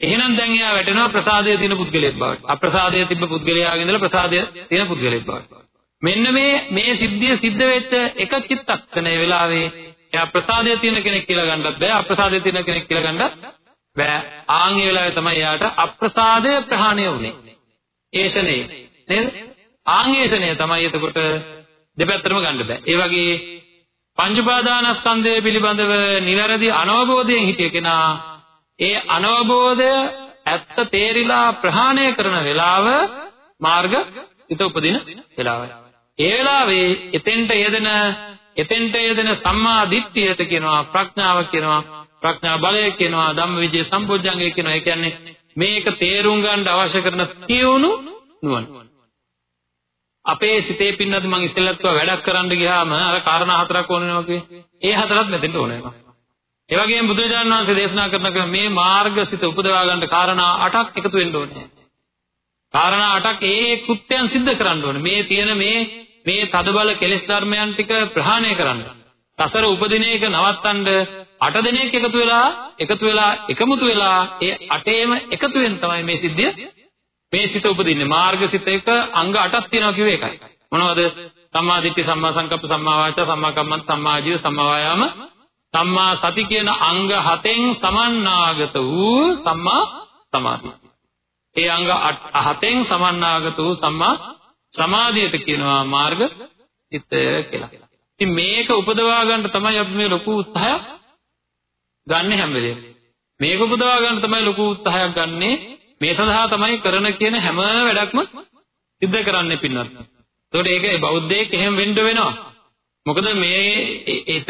එහෙනම් දැන් එයා වැටෙනවා ප්‍රසාදයේ තියෙන පුද්ගලයෙක් බවට. අප්‍රසාදයේ තිබ්බ පුද්ගලයාගේ ඉඳලා ප්‍රසාදයේ තියෙන පුද්ගලයෙක් බවට. මෙන්න මේ මේ සිද්ධිය සිද්ධ වෙච්ච එක චිත්තක්ෂණයේ වෙලාවේ එයා ප්‍රසාදයේ තියෙන කෙනෙක් කියලා ගන්නත් බෑ අප්‍රසාදයේ තියෙන කෙනෙක් කියලා ගන්නත් බෑ. ආන්ගේ වෙලාවේ තමයි එයාට අප්‍රසාදය ප්‍රහාණය වුනේ. ඒෂනේ නේද? ආන්ගේෂණය තමයි එතකොට දෙපැත්තටම ගන්න බෑ. ඒ වගේ පංච උපාදානස්කන්ධය පිළිබඳව නිවැරදි අනවබෝධයෙන් හිටිය කෙනා ඒ අනවබෝධය ඇත්ත තේරිලා ප්‍රහාණය කරන වෙලාව මාර්ග හිත උපදින වෙලාවයි. ඒ වෙලාවේ එතෙන්ට යෙදෙන එතෙන්ට යෙදෙන සම්මා දිට්ඨියට කියනවා ප්‍රඥාව කියනවා ප්‍රඥා බලය කියනවා ධම්මවිජය සම්පෝඥංගය කියනවා. ඒ කියන්නේ මේක තේරුම් ගන්න අවශ්‍ය කරන තියුණු නුවණ. අපේ සිතේ පින්නත් මම ඉස්සෙල්ලත් වැඩක් කරන්න ගියාම අර කාරණා හතරක් ඕන වෙනවා කියේ. ඒ හතරත් මෙතෙන්ට ඕන වෙනවා. ඒ වගේම බුදුරජාණන් වහන්සේ දේශනා කරන මේ මාර්ගසිත උපදවා ගන්න කාරණා 8ක් එකතු වෙන්න ඕනේ. කාරණා 8ක් ඒ කෘත්‍යයන් සිද්ධ කරන්න ඕනේ. මේ තියෙන මේ මේ තදබල කෙලෙස් ධර්මයන් ටික ප්‍රහාණය කරන්න. සසර උපදින එක නවත්තන්න අට දිනයක් එකතු වෙලා එකතු වෙලා එකමුතු වෙලා ඒ අටේම එකතුවෙන් තමයි මේ සිද්ධිය මේ සිත උපදින්නේ මාර්ගසිත එක අංග 8ක් තියෙනවා කිව්වේ ඒකයි මොනවද සම්මා දිට්ඨි සම්මා සංකප්ප සම්මා වාචා සම්මා කම්මන්ත සම්මා ආජීව සම්මා වායාම සම්මා සති කියන අංග හතෙන් සමන්නාගත වූ සම්මා සමාධිය. ඒ අංග හතෙන් සමන්නාගත වූ සම්මා සමාධියට කියනවා මාර්ග චිත්තය කියලා. ඉතින් මේක උපදවා ගන්න තමයි අපි මේ ලොකු උත්සාහයක් ගන්න හැම වෙලේම. මේක උපදවා ගන්න තමයි ලොකු උත්සාහයක් ගන්නෙ. මේ සඳහා තමයි කරන කියන හැම වැඩක්ම සිද්ධ කරන්නේ පින්නත්. ඒකට ඒක බෞද්ධයෙක් එහෙම වෙන්න වෙනවා. මොකද මේ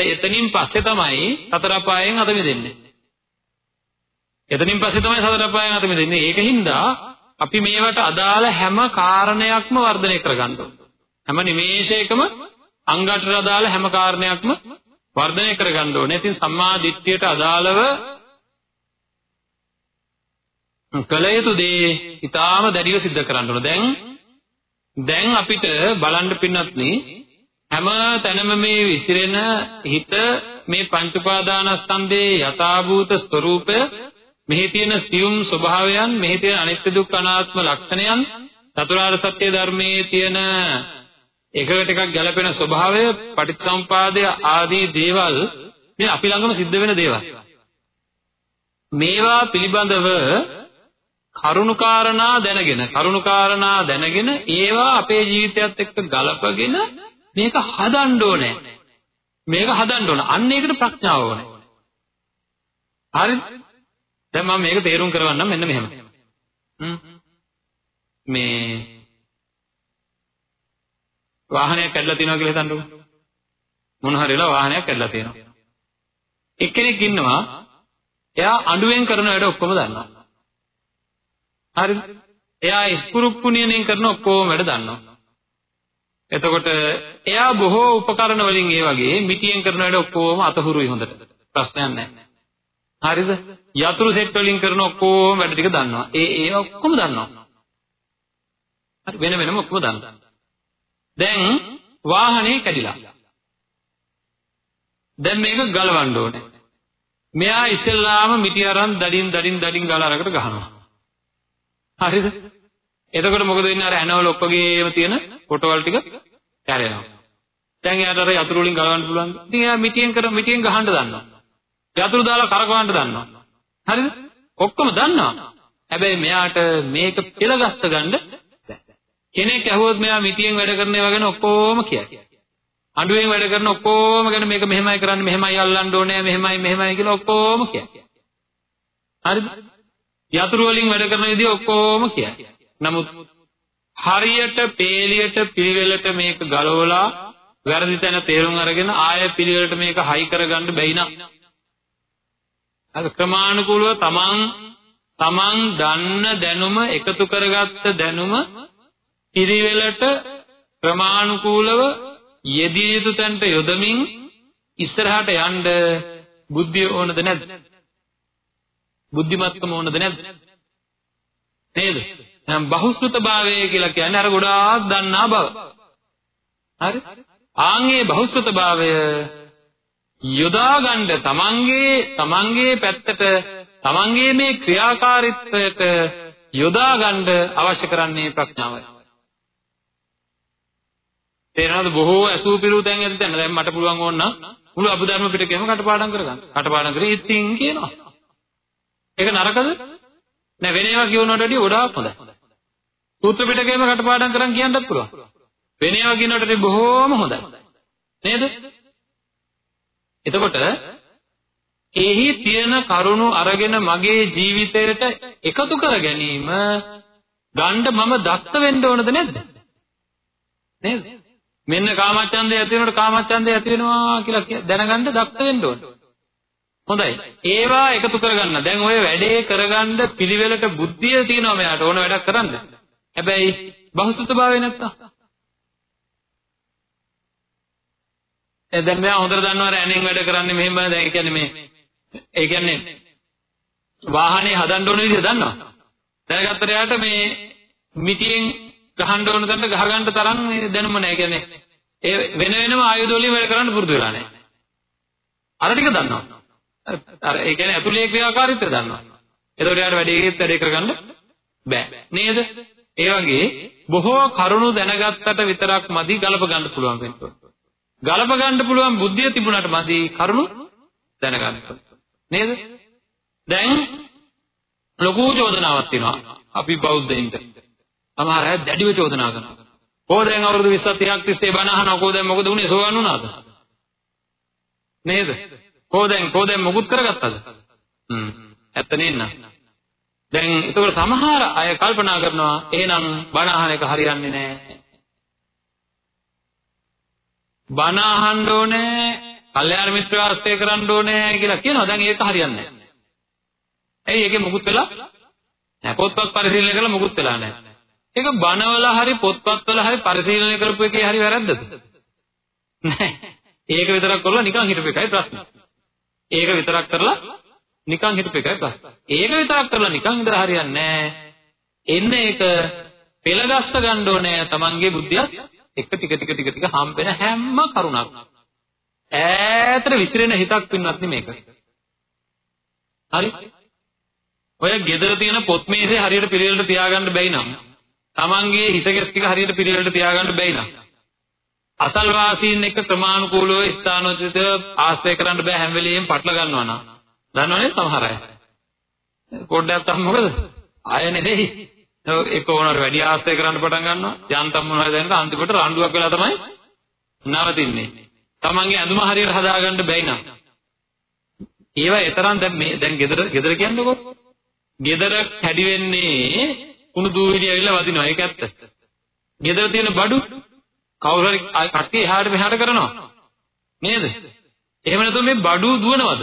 එතනින් පස්සේ තමයි සතර අපායෙන් අත මිදෙන්නේ. එතනින් පස්සේ තමයි සතර අපායෙන් අත මිදෙන්නේ. ඒකින්ද අපි මේවට අදාළ හැම කාරණයක්ම වර්ධනය කරගන්න හැම නිමේෂයකම අංගකට අදාළ හැම කාරණයක්ම වර්ධනය කරගන්න ඕනේ. ඉතින් සම්මා දිට්ඨියට අදාළව කළ යුතු දේ ඊටාම දැඩිව සිද්ධ කරන්න ඕන. දැන් දැන් අපිට බලන්න පින්නත් හැම තැනම මේ විසිරෙන හිත මේ පංච උපාදානස්කන්ධයේ යථාභූත ස්වરૂපය මෙහි තියෙන සියුම් ස්වභාවයන් මෙහි තියෙන අනිත්‍ය දුක්ඛ අනාත්ම ලක්ෂණයන් චතුරාර්ය සත්‍ය ධර්මයේ තියෙන එකකට එකක් ගැලපෙන ස්වභාවය පටිච්චසමුපාදය ආදී දේවල් මේ අපි ළඟම සිද්ධ වෙන දේවල් මේවා පිළිබඳව කරුණුකාරණා දැනගෙන කරුණුකාරණා දැනගෙන ඒවා අපේ ජීවිතයත් එක්ක ගලපගෙන මේක හදන්න ඕනේ. මේක හදන්න ඕන. අන්න ඒකට ප්‍රඥාව ඕනේ. හරිද? දැන් මම මේක තේරුම් කරවන්නම් මෙන්න මෙහෙම. මේ වාහනයක් කැඩලා තියෙනවා කියලා හිතන්නකෝ. මොන හරි වෙලා වාහනයක් කැඩලා තියෙනවා. එක්කෙනෙක් ඉන්නවා එයා අඬුවෙන් කරන වැඩ ඔක්කොම දන්නවා. හරිද? එයා ඉස්කුරුප්පුණියෙන් කරන ඔක්කොම වැඩ දන්නවා. එතකොට එයා බොහෝ උපකරණ වලින් ඒ වගේ මිටියෙන් කරන වැඩ ඔක්කොම අතහුරුයි හොඳට. ප්‍රශ්නයක් නැහැ. හරිද? යතුරු සෙට් වලින් කරන ඔක්කොම වැඩ ටික දන්නවා. ඒ ඒ ඔක්කොම දන්නවා. හරි වෙන වෙනම ඔක්කොම දන්නවා. දැන් වාහනේ කැඩිලා. දැන් මේක ගලවන්න ඕනේ. මෙයා ඉස්සෙල්ලාම මිටි අරන් දඩින් දඩින් දඩින් ගාලා අරකට ගහනවා. හරිද? එතකොට මොකද වෙන්නේ අර ඇනවල ඔක්කොගේම තියෙන කොටවල් ටික කැරෙනවා. දැන් එයාට අර යතුරු වලින් ගලවන්න පුළුවන්. ඉතින් එයා මිටියෙන් කර මිටියෙන් ගහන්න දන්නවා. යතුරු දාලා කරකවන්න දන්නවා. හරිද? ඔක්කොම දන්නවා. හැබැයි මෙයාට මේක පෙළගස්ස ගන්න කෙනෙක් ඇහුවොත් මෙයා මිටියෙන් වැඩ කරන ඒවා ගැන ඔක්කොම කියයි. අඬුවෙන් වැඩ කරන ඔක්කොම ගැන මේක මෙහෙමයි කරන්නේ මෙහෙමයි අල්ලන්න ඕනේ මෙහෙමයි මෙහෙමයි කියලා ඔක්කොම කියයි. හරිද? යතුරු වලින් වැඩ කරන විදිහ ඔක්කොම කියයි. නමුත් හරියට පේලියට පිළිවෙලට මේක ගලවලා වැරදි තැන තේරුම් අරගෙන ආය පිළිවෙලට මේක හයි කරගන්න බැයි නම් අද ක්‍රමානුකූලව තමන් තමන් දන්න දැනුම එකතු කරගත්ත දැනුම පිළිවෙලට ක්‍රමානුකූලව යෙදිය යුතු තැනට යොදමින් ඉස්සරහට යන්න බුද්ධිය ඕනද නැද්ද? බුද්ධිමත්කම ඕනද නැද්ද? නේද? එහෙනම් බහුශ්‍රృతභාවය කියලා කියන්නේ අර ගොඩාක් දන්නා බව. හරි? ආන්ගේ බහුශ්‍රృతභාවය යොදා ගන්න තමන්ගේ තමන්ගේ පැත්තට තමන්ගේ මේ ක්‍රියාකාරීත්වයට යොදා ගන්න අවශ්‍ය කරන්නේ ප්‍රඥාවයි. තේරෙනවද බොහෝ ඇසූ පිළු තැන් ඇති තැන දැන් මට පුළුවන් ඕන නම් මුළු අභිධර්ම පිටකයම කටපාඩම් කරගන්න. කටපාඩම් කරේ ඉතින් කියනවා. ඒක නරකද? නෑ වෙන ඒවා කියනවට වඩා ගොඩාක් හොඳයි. සූත්‍ර පිටකයම කටපාඩම් කරන් කියන්නත් පුළුවන්. වෙන ඒවා කියනකට බොහෝම හොඳයි. නේද? එතකොට එහි තියෙන කරුණු අරගෙන මගේ ජීවිතයට එකතු කර ගැනීම ගන්න මම දක්ත වෙන්න ඕනද නැද්ද? නේද? මෙන්න කාමච්ඡන්දය ඇති වෙනකොට කාමච්ඡන්දය ඇති වෙනවා කියලා දැනගන්න දක්ත වෙන්න ඕන. හොඳයි. ඒවා එකතු කරගන්න. දැන් ඔය වැඩේ කරගන්න පිළිවෙලට බුද්ධිය තියෙනවා මෙයාට ඕන වැඩක් කරන්න. හැබැයි බහුසුතභාවය නැත්තම්. දැන් මෙයා හොඳට දන්නවා රැණෙන් වැඩ කරන්නේ මෙහෙම දැන් ඒ කියන්නේ මේ ඒ කියන්නේ වාහනේ හදන්න ඕන විදිහ දන්නවා. දැනගත්තට යාට මේ මිටියෙන් ගහන්න ඕන තැනට ගහ ගන්න තරම් දැනුම නැහැ. කියන්නේ ඒ වෙන වෙනම ආයුධ වලින් වැඩ කරන්න පුරුදු වෙලා නැහැ. අර ටික දන්නවා. අර ඒ කියන්නේ ඇතුලේ ක්‍රියාකාරීත්වය දන්නවා. එතකොට යාට වැඩේ වැඩේ කරගන්න බෑ. නේද? ඒ වගේ බොහෝ කරුණු දැනගත්තට විතරක් මදි ගලප ගන්න පුළුවන් වෙනවා. ගලප ගන්න පුළුවන් බුද්ධිය තිබුණාට මදි කරුණු දැනගන්න. නේද? දැන් ලොකු චෝදනාවක් තියෙනවා අපි බෞද්ධයින්ට. සමහර අය දැඩිව චෝදනා කරනවා. කොහොද දැන් අවුරුදු 20ක් 30ක් තිස්සේ බණ අහනවා කොහොද දැන් මොකද උනේ සෝවන් වුණාද? නේද? කොහොද දැන් කොහොද දැන් මොකුත් කරගත්තද? හ්ම්. ඇත්ත නේන්න. දැන් ඒතකොට සමහර අය කල්පනා කරනවා එහෙනම් බණ අහන එක හරියන්නේ නැහැ. බණ අහන්න ඕනේ, කල්යාණ මිත්‍ර ආශ්‍රය කරන්න ඕනේ කියලා කියනවා. දැන් ඒක හරියන්නේ නැහැ. ඇයි ඒකේ මොකුත් වෙලා නැහැ. පොත්පත් පරිශීලනය කළා මොකුත් වෙලා නැහැ. ඒක බණවල හරි පොත්පත්වල හරි පරිශීලනය කරපු එකේ හරි වැරද්දද? නැහැ. ඒක විතරක් කරලා නිකන් හිටපු එකයි ප්‍රශ්නේ. ඒක විතරක් කරලා නිකන් හිටපු එකයි ප්‍රශ්නේ. ඒක විතරක් කරලා නිකන් ඉඳලා හරියන්නේ නැහැ. එන්න ඒක පෙළගස්ස ගන්න ඕනේ තමන්ගේ බුද්ධියත් එක ටික ටික ටික ටික හම්බෙන හැම කරුණක්. ඈතට විසිරෙන හිතක් පින්වත් මේක. හරි? ඔය gedara තියෙන පොත් මේසේ හරියට පිළිවෙලට තියාගන්න බැයි නම් තමන්ගේ හිතකෙස් ටික හරියට පිළිවෙලට තියාගන්න බැයි නම් අසල්වාසීන් එක්ක ක්‍රමානුකූලව ස්ථානෝචිත ආශ්‍රය කරන්න බෑ හැම වෙලෙම පටල ගන්නවා නම් දන්නවනේ සමහර අය පොඩ්ඩක් තම මොකද අය නෙවෙයි ඒක ඕනකට වැඩි ආශ්‍රය කරන්න පටන් ගන්නවා යන්තම් මොනවද දැනට අන්තිමට රණ්ඩුවක් වෙලා තමයි නවතින්නේ තමන්ගේ ඇඳුම හරියට හදාගන්න බැයි නම් ඒවා ඒතරම් දැන් මේ දැන් ගෙදර ගෙදර කියන්නකො ගෙදර කැඩි වෙන්නේ කුණු දූවිලි ඇවිල්ලා වදිනවා. ඒක ඇත්ත. ගෙදර තියෙන බඩු කවුරු හරි කට්ටිය එහාට මෙහාට කරනවා. නේද? එහෙම නැත්නම් මේ බඩු දුවනවද?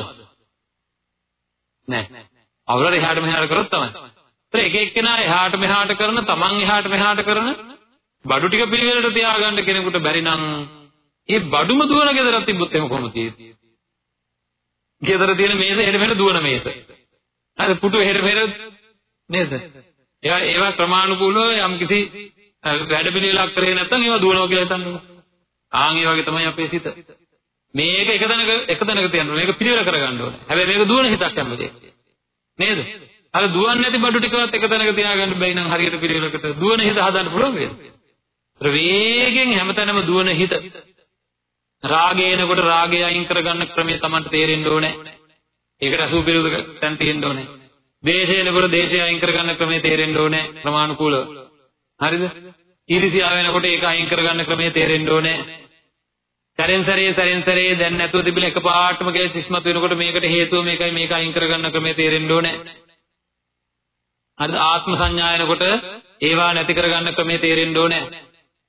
නැහැ. කවුරු හරි එහාට මෙහාට කරොත් තමයි. ඒත් එක එක්කෙනා එහාට මෙහාට කරන, Taman එහාට මෙහාට කරන බඩු ටික පිළිවෙලට තියාගන්න කෙනෙකුට බැරි නම් ඒ බඩුම දුවන ගෙදරක් තිබ්බොත් එහෙම කොහොමද තියෙන්නේ? ගෙදර තියෙන මේස එහෙට මෙහෙට දුවන මේස. හරි පුටු එහෙට මෙහෙට නේද? ඒවා ඒවා ක්‍රමානුකූලව යම්කිසි වැඩ පිළිවෙලක් කරේ නැත්නම් ඒවා දුවනවා කියලා හිතන්නකො. ආන් ඒ වගේ තමයි අපේ සිත. මේක එක තැනක එක තැනක තියන්න මේක පිළිවෙල කරගන්න ඕනේ. හැබැයි මේක දුවන හිතක් හැමදේ. නේද? අර දුවන්නේ නැති බඩු ටිකවත් එක තැනක තියාගන්න බැයි නම් හරියට පිළිවෙලකට දුවන හිත හදන්න පුළුවන් වේද? ප්‍රවේගයෙන් හැමතැනම දුවන හිත. රාගය එනකොට රාගය අයින් කරගන්න ක්‍රමය Tamanට තේරෙන්න ඕනේ. ඒකට අසු විරුද්ධ තැන් තියෙන්න ඕනේ. දේශය එනකොට දේශය අයින් කරගන්න ක්‍රමය තේරෙන්න ඕනේ ප්‍රමාණිකූලව. හරිද? ඊර්ෂ්‍යාව වෙනකොට ඒක අයින් කරගන්න ක්‍රමය තේරෙන්න ඕනේ. සැරෙන් සැරේ සැරෙන් සැරේ දැන් නැතුව තිබිලා එකපාරටම කියලා සිස්මත් වෙනකොට මේකට හේතුව මේකයි මේක අයින් කරගන්න ක්‍රමය තේරෙන්න ඕනේ. හරිද? ආත්ම සංඥා එනකොට ඒවා නැති කරගන්න ක්‍රමය තේරෙන්න ඕනේ.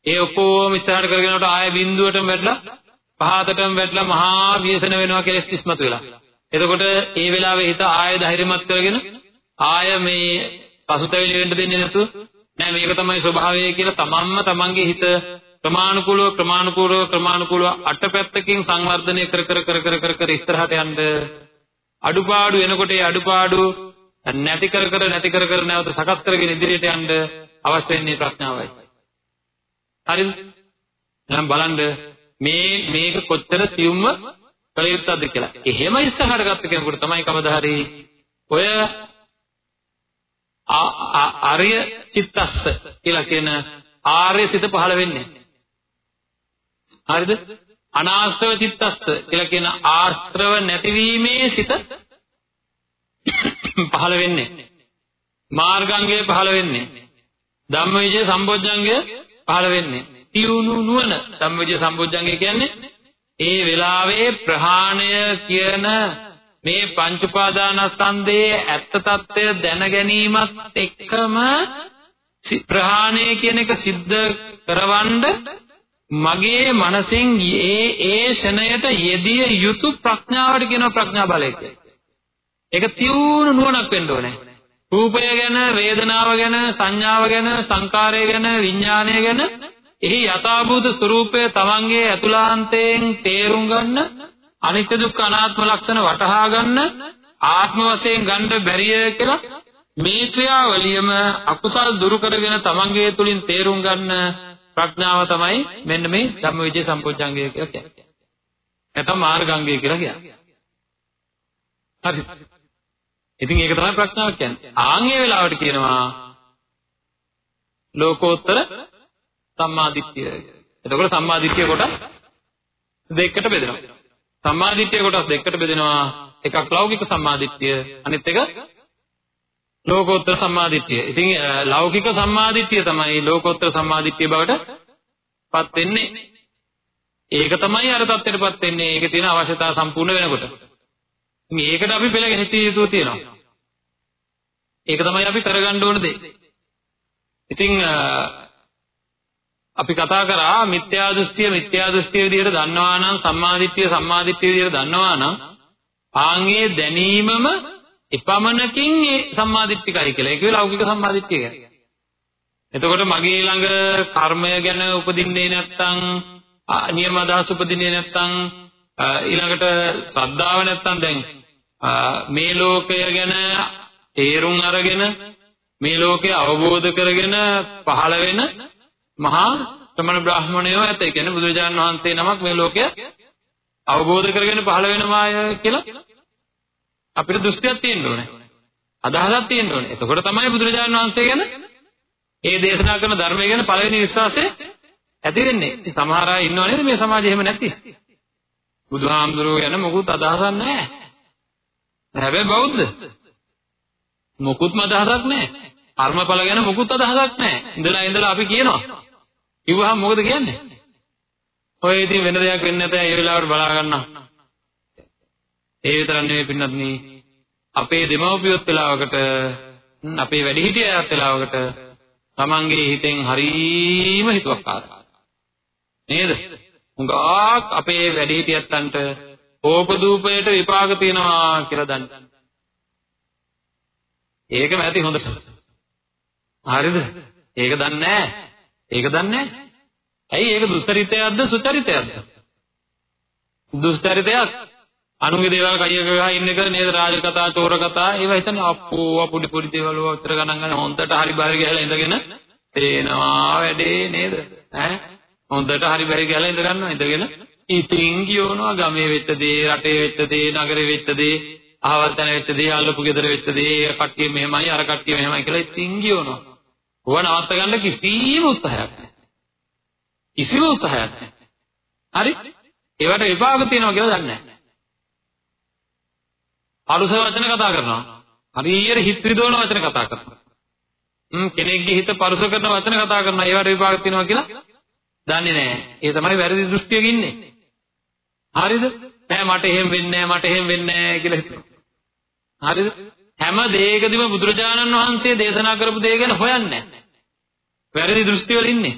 ඒ ඔක්කොම ඉස්සරහට කරගෙනට ආය බිඳුවටම වැටලා පහතටම වැටලා මහා ව්‍යසන වෙනවා කියලා ස්තිස්මතු වෙලා. එතකොට ඒ වෙලාවේ හිත ආය ධෛර්යමත් කරගෙන ආය මේ පසුතැවිලි වෙන්න දෙන්නේ නැතුව නෑ මේක තමයි ස්වභාවය කියලා තමන්ම තමන්ගේ හිත ප්‍රමාණිකූලව ප්‍රමාණිකූලව ප්‍රමාණිකූලව අටපැත්තකින් සංවර්ධනය කර කර කර කර කර කර ඉස්සරහට යන්න අඩුපාඩු එනකොට ඒ අඩුපාඩු නැති කර කර නැති කර කර නැවත සකස් කරගෙන ඉදිරියට යන්න අවශ්‍ය වෙන්නේ ප්‍රඥාවයි. හරිද? එහෙනම් බලන්න මේ මේක කොච්චර සියුම්ව කළ යුත්තක්ද කියලා. එහෙම ඉස්සරහට ගත්ත කෙනෙකුට තමයි කවදා හරි ඔය ආර්ය චිත්තස්ස කියලා කියන ආර්ය සිත පහළ වෙන්නේ. හරිද? අනාශ්‍රව චිත්තස්ස කියලා කියන ආශ්‍රව නැතිවීමේ සිත පහළ වෙන්නේ. මාර්ගාංගය පහළ වෙන්නේ. ධම්මවිජය සම්බොජ්ජංගය පහළ වෙන්නේ. තියුණු නුවණ ධම්මවිජය සම්බොජ්ජංගය කියන්නේ ඒ වෙලාවේ ප්‍රහාණය කියන මේ පංච උපාදානස්කන්ධයේ ඇත්ත తত্ত্বය දැන ගැනීමත් එක්කම ප්‍රහාණය කියන එක සිද්ධ කරවන්න මගේ මනසෙන් ඒ ඒ ෂණයට යෙදිය යුතු ප්‍රඥාවට කියන ප්‍රඥා බලය කියලා. ඒක තියුණු නුවණක් වෙන්න ඕනේ. රූපය ගැන, වේදනාව ගැන, සංඥාව ගැන, සංකාරය ගැන, විඥානය ගැන එහි යථාභූත ස්වરૂපය තමන්ගේ ඇතුළාන්තයෙන් තේරුම් ගන්න, අනිත්‍ය දුක්ඛ අනාත්ම ලක්ෂණ වටහා ගන්න, ආත්ම වශයෙන් ගන්න බැරිය කියලා මේ ක්‍රියාවලියම අකුසල් දුරු කරගෙන තමන්ගේ තුලින් තේරුම් ගන්න ප්‍රඥාව තමයි මෙන්න මේ ධම්මවිජය සම්පෝඥංගය කියලා කියන්නේ. නැත්නම් මාර්ගාංගය කියලා කියන්නේ. හරි. ඉතින් ඒක තමයි ප්‍රඥාව කියන්නේ. ආන්ගේ වෙලාවට කියනවා ලෝකෝත්තර සම්මාදිට්ඨිය. එතකොට සම්මාදිට්ඨිය කොටස් දෙකකට බෙදෙනවා. සම්මාදිට්ඨිය කොටස් දෙකකට බෙදෙනවා. එකක් ලෞකික සම්මාදිට්ඨිය අනිත් එක ලෝකෝත්තර සම්මාදිට්ඨිය. ඉතින් ලෞකික සම්මාදිට්ඨිය තමයි ලෝකෝත්තර සම්මාදිට්ඨිය බවට පත් වෙන්නේ. ඒක තමයි අර தත්ත්වයටපත් වෙන්නේ. ඒකේ තියෙන අවශ්‍යතාව සම්පූර්ණ වෙනකොට. මේකට අපි පෙළ ගැහිතිය යුතු තියෙනවා. ඒක තමයි අපි කරගන්න ඕන දේ. ඉතින් අපි කතා කරා මිත්‍යා දෘෂ්ටිය මිත්‍යා දෘෂ්ටිය විදිහට දන්නවා නම් සම්මාදිට්ඨිය සම්මාදිට්ඨිය විදිහට දන්නවා නම් ආන්ගේ දැනීමම එපමණකින් ඒ සම්මාදිට්ඨිකයි කියලා. ඒක ලෞකික සම්මාදිට්ඨිය කියන්නේ. එතකොට මගේ ළඟ කර්මය ගැන උපදින්නේ නැත්නම් නියම අදහස් උපදින්නේ නැත්නම් ඊළඟට ශ්‍රද්ධාව නැත්නම් දැන් මේ ලෝකය ගැන තේරුම් අරගෙන මේ ලෝකය අවබෝධ කරගෙන පහළ වෙන මහා ශ්‍රමණ බ්‍රාහ්මණයෝ ඇත. ඒ කියන්නේ බුදුරජාණන් වහන්සේ නමක් මේ ලෝකය අවබෝධ කරගෙන පහළ වෙනවාය කියලා අපිට දෘෂ්ටියක් තියෙන්න ඕනේ. අදහසක් තියෙන්න ඕනේ. එතකොට තමයි බුදුරජාණන් වහන්සේ ගැන ඒ දේශනා කරන ධර්මය ගැන පළවෙනි විශ්වාසය ඇති වෙන්නේ. සමහර අය ඉන්නව නේද මේ සමාජයේ එහෙම නැති. බුදුහාමුදුරුවෝ ගැන මොකුත් අදහසක් නැහැ. හැබැයි බෞද්ධ. මොකුත්ම අදහසක් නැහැ. කර්මඵල ගැන මොකුත් අදහසක් නැහැ. ඉඳලා ඉඳලා අපි කියනවා. කිව්වහම මොකද කියන්නේ? ඔය ඉතින් වෙන දෙයක් වෙන්නේ නැත ඒ වෙලාවට බලා ගන්නවා. ඒ විතරක් නෙවෙයි පින්නත් නේ අපේ දෙමව්පියොත් වෙලාවකට අපේ වැඩිහිටියයත් වෙලාවකට තමන්ගේ හිතෙන් හරීම හිතුවක්කාරයි. නේද? හුඟක් අපේ වැඩිහිටියන්ට ඕපදූපයට විපාක තියෙනවා කියලා දන්නේ. ඒකම ඇති හොඳට. හරිද? ඒක දන්නේ නැහැ. ඒක දන්නේ නැහැ. ඇයි ඒක දුස්චරිතයක්ද සුචරිතයක්ද? දුස්චරිතයක්. අනුගේ දේවල් කයියක ගහ ඉන්න එක නේද රාජ කතා, චෝර කතා, ඒවා හිතන්නේ අප්පෝ පොඩි පොඩි දේවල් වල උත්තර ගණන් ගන්න හොන්දට හරි බාරි ගහලා ඉඳගෙන තේනවා වැඩේ නේද? ඈ හොන්දට හරි බාරි ගහලා ඉඳ ගන්නවා ඉඳගෙන ඉතින් කියනවා ගමේ වෙච්ච දේ, රටේ වෙච්ච දේ, නගරේ වෙච්ච දේ අහවල් තැන වෙච්ච දේ, අල්ලපු ගෙදර වෙච්ච දේ, කට්ටිය මෙහෙමයි, අර කට්ටිය මෙහෙමයි කියලා ඉතින් කියනවා. ඕව නවත්ත ගන්න කිසිම උත්සාහයක් නැහැ. කිසිම උත්සාහයක් නැහැ. හරි? ඒවට විපාක තියෙනවා කියලා දන්නේ නැහැ. අලුස වචන කතා කරනවා. හරියට හිත රිදවන වචන කතා කරනවා. හ්ම් කෙනෙක්ගේ හිත පරුස කරන වචන කතා කරනවා. ඒවට විපාක තියෙනවා කියලා දන්නේ නැහැ. ඒ තමයි වැරදි දෘෂ්ටියක ඉන්නේ. හරිද? නෑ මට එහෙම වෙන්නේ නෑ මට එහෙම වෙන්නේ නෑ කියලා හිතනවා. හරිද? හැම දෙයකදීම බුදුරජාණන් වහන්සේ දේශනා කරපු දේ ගැන හොයන්නේ නැහැ. වැරදි දෘෂ්ටි වල ඉන්නේ.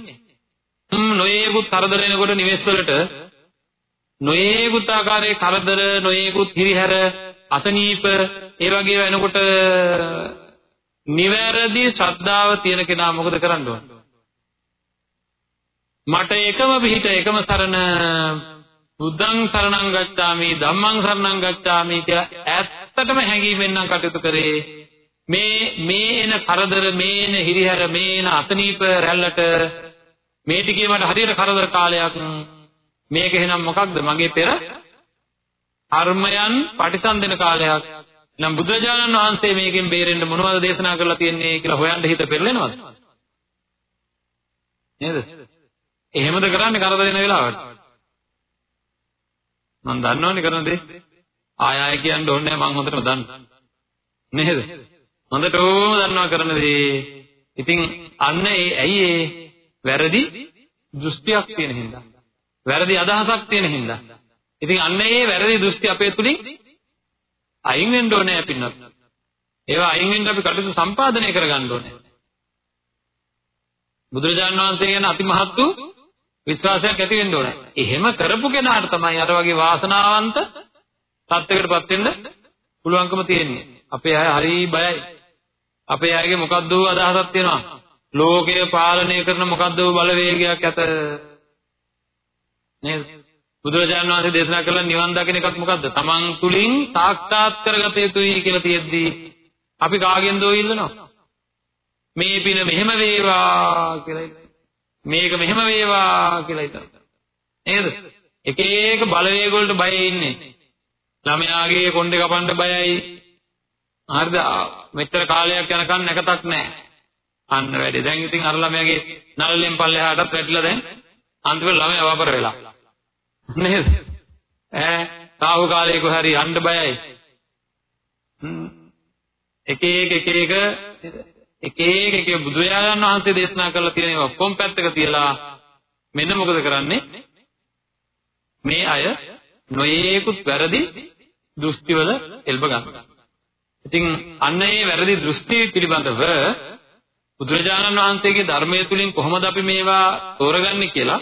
හ්ම් නොයේකුත් කරදර එනකොට නිවෙස් වලට නොයේකුත් ආකාරයේ කරදර නොයේකුත් හිරිහැර අසනීප ඒ වගේ වෙනකොට නිවැරදි ශ්‍රද්ධාව තියෙන කෙනා මොකද කරන්න ඕන? මට එකම පිහිට එකම සරණ බුද්ධං සරණං ගච්ඡාමි ධම්මං සරණං ගච්ඡාමි කියලා ඇත්තටම හැඟීමෙන් නම් කටයුතු කරේ මේ මේ එන කරදර මේ එන හිරිහැර මේ එන අසනීප රැල්ලට. මේ ටිකේ මට හරියට කරදර කාලයක්. මේක එහෙනම් මොකක්ද? මගේ පෙර කර්මයන් පටිසන්ධන කාලයක්. නම් බුදුරජාණන් වහන්සේ මේකෙන් බේරෙන්න මොනවද දේශනා කරලා තියෙන්නේ කියලා හොයන්න හිත පෙරලෙනවද? නේද? එහෙමද කරන්නේ කරදර වෙන වෙලාවට? මම දන්නවනේ කරන දේ. ආය ආය කියන්න ඕනේ නැහැ මම හොඳටම දන්නවා. නේද? හොඳටම දන්නවා කරන දේ. ඉතින් අන්න ඒ ඇයි ඒ වැරදි දෘෂ්ටියක් තියෙන හින්දා. වැරදි අදහසක් තියෙන හින්දා. ඉතින් අන්න ඒ වැරදි දෘෂ්ටි අපේ තුලින් අයින් වෙන්න ඕනේ පින්නත්. ඒවා අයින් වෙන්න අපි කටයුතු සම්පාදනය කරගන්න ඕනේ. බුදුරජාණන් වහන්සේ ගැන අතිමහත් වූ විශ්වාසයක් ඇති වෙන්න ඕනේ. එහෙම කරපු කෙනාට තමයි අර වගේ වාසනාවන්ත තත්යකටපත් වෙන්න පුළුවන්කම තියෙන්නේ. අපේ අය හරි බයයි. අපේ අයගේ මොකද්ද අදහසක් තියෙනවා. ලෝකය පාලනය කරන මොකද්ද බලවේගයක් ඇත. නේද? බුදුරජාණන් වහන්සේ දේශනා කළ නිවන් දකින එකක් මොකද්ද? තමන් තුලින් සාක්ෂාත් කරගත යුතුයි කියලා තියෙද්දී අපි කාගෙන් දෝ ඉල්ලනවා? මේ පින මෙහෙම වේවා කියලා මේක මෙහෙම වේවා කියලා හිතනවා. නේද? එක එක බලවේග වලට බයයි ඉන්නේ. ළමයාගේ කොණ්ඩේ කපන්න බයයි. හරිද? මෙච්චර කාලයක් යනකම් නැකතක් නැහැ. අන්න වැඩි. දැන් ඉතින් අර ළමයාගේ නළලෙන් පල්ලෙහාටත් වැටිලා දැන් අන්තිම ළමයා වපර වෙලා. නේද? ඈ තාවු කාලයක හරි යන්න බයයි. එක එක එක එක එක එක එක බුදුරජාණන් වහන්සේ දේශනා කරලා තියෙන ඒවා ඔක්කොම පැත්තක තියලා මෙන්න මොකද කරන්නේ මේ අය නොයේකුත් වැරදි දෘෂ්ටිවල එල්බ ගන්නවා. ඉතින් අන්න ඒ වැරදි දෘෂ්ටි පිළිබඳව බුදුරජාණන් වහන්සේගේ ධර්මයේ තුලින් කොහොමද අපි මේවා තෝරගන්නේ කියලා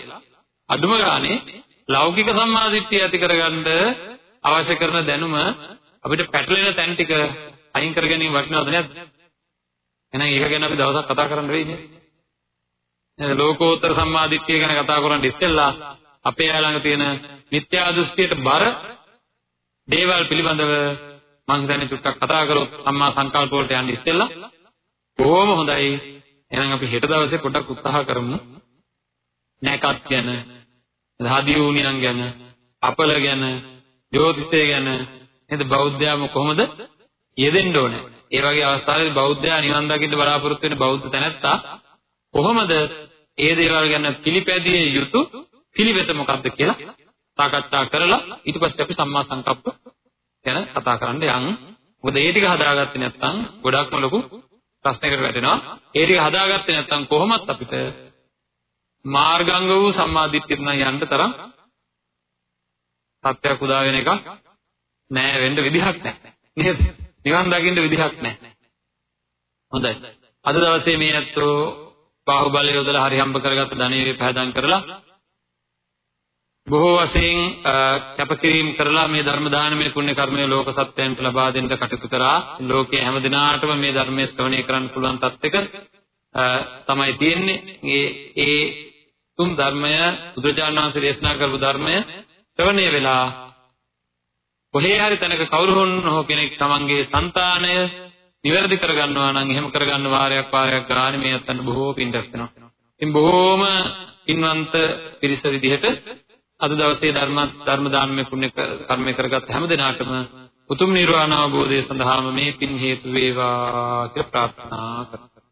අදුම ගානේ ලෞකික සම්මාදිට්ඨිය ඇති කරගන්න අවශ්‍ය කරන දැනුම අපිට පැටලෙන තැන් ටික අයින් කර ගැනීම වටිනවද නැද්ද? එහෙනම් ඒක ගැන අපි දවසක් කතා කරන්න වෙයි නේද? නේද ලෝකෝත්තර සම්මාදිට්ඨිය ගැන කතා කරන්න ඉස්සෙල්ලා අපේ ළඟ තියෙන මිත්‍යා දෘෂ්ටියට බර දේවල් පිළිබඳව මම හිතන්නේ චුට්ටක් කතා කරොත් සම්මා සංකල්ප වලට යන්න ඉස්සෙල්ලා බොහොම හොඳයි. එහෙනම් අපි හෙට දවසේ පොඩක් උත්සාහ කරමු. නැකත් ගැන, ධාදියුණියන් ගැන, අපල ගැන, ජ්‍යොතිෂය ගැන නේද බෞද්ධයාම කොහොමද යෙදෙන්න ඕනේ. ඒ වගේ අවස්ථාවලදී බෞද්ධයා නිවන් දකින්න බලාපොරොත්තු වෙන බෞද්ධ තැනැත්තා කොහොමද ඒ දේවල් ගැන පිළිපැදිය යුතු පිළිවෙත මොකක්ද කියලා සාකච්ඡා කරලා ඊට පස්සේ අපි සම්මා සංකප්ප ගැන කතා කරන්න යමු. මොකද ඒ ටික හදාගත්තේ නැත්නම් ගොඩක්ම ලොකු ප්‍රශ්නයකට වැටෙනවා. ඒ ටික හදාගත්තේ නැත්නම් කොහොමත් අපිට මාර්ගාංග වූ සම්මාදිට්ඨියට නම් යන්න තරම් සත්‍යයක් උදා වෙන එක නෑ වෙන්න විදිහක් නෑ. නේද? නිවන් දකින්න විදිහක් නැහැ. හොඳයි. අද දවසේ මේ ඇත්තෝ බාහුවලය යොදලා හරි හම්බ කරගත්ත ධනෙ පහදම් කරලා බොහෝ වශයෙන් කැපකිරීම කරලා මේ ධර්ම දානමය පුණ්‍ය කර්මය ලෝක සත්‍යයන්ට ලබා දෙන්න කටයුතු කරා ලෝකයේ හැම දිනාටම මේ ධර්මයේ ශ්‍රවණය කරන්න පුළුවන් තත්ත්වයක තමයි තියෙන්නේ ඒ ඒ තුන් ධර්මය බුදුරජාණන් වහන්සේ දේශනා කරපු ධර්මය ශ්‍රවණය වෙලා කොහේ හරි තැනක කවුරු හෝ කෙනෙක් තමන්ගේ సంతාණය නිවැරදි කරගන්නවා නම් එහෙම කරගන්න වාරයක් වාරයක් ගානේ මේ අතන බොහෝ පින්දස් වෙනවා. ඉතින් බොහෝම පින්වන්ත පිරිස විදිහට අද දවසේ ධර්ම ධර්ම දානමය පුණ්‍ය කර්මය කරගත් හැම දිනාටම උතුම් නිර්වාණ අවබෝධය සඳහාම මේ පින් හේතු වේවා කියලා ප්‍රාර්ථනා කරනවා.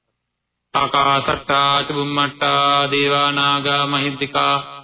ආකාසට්ටා චුම්මට්ටා දේවා නාග මහිද්దికා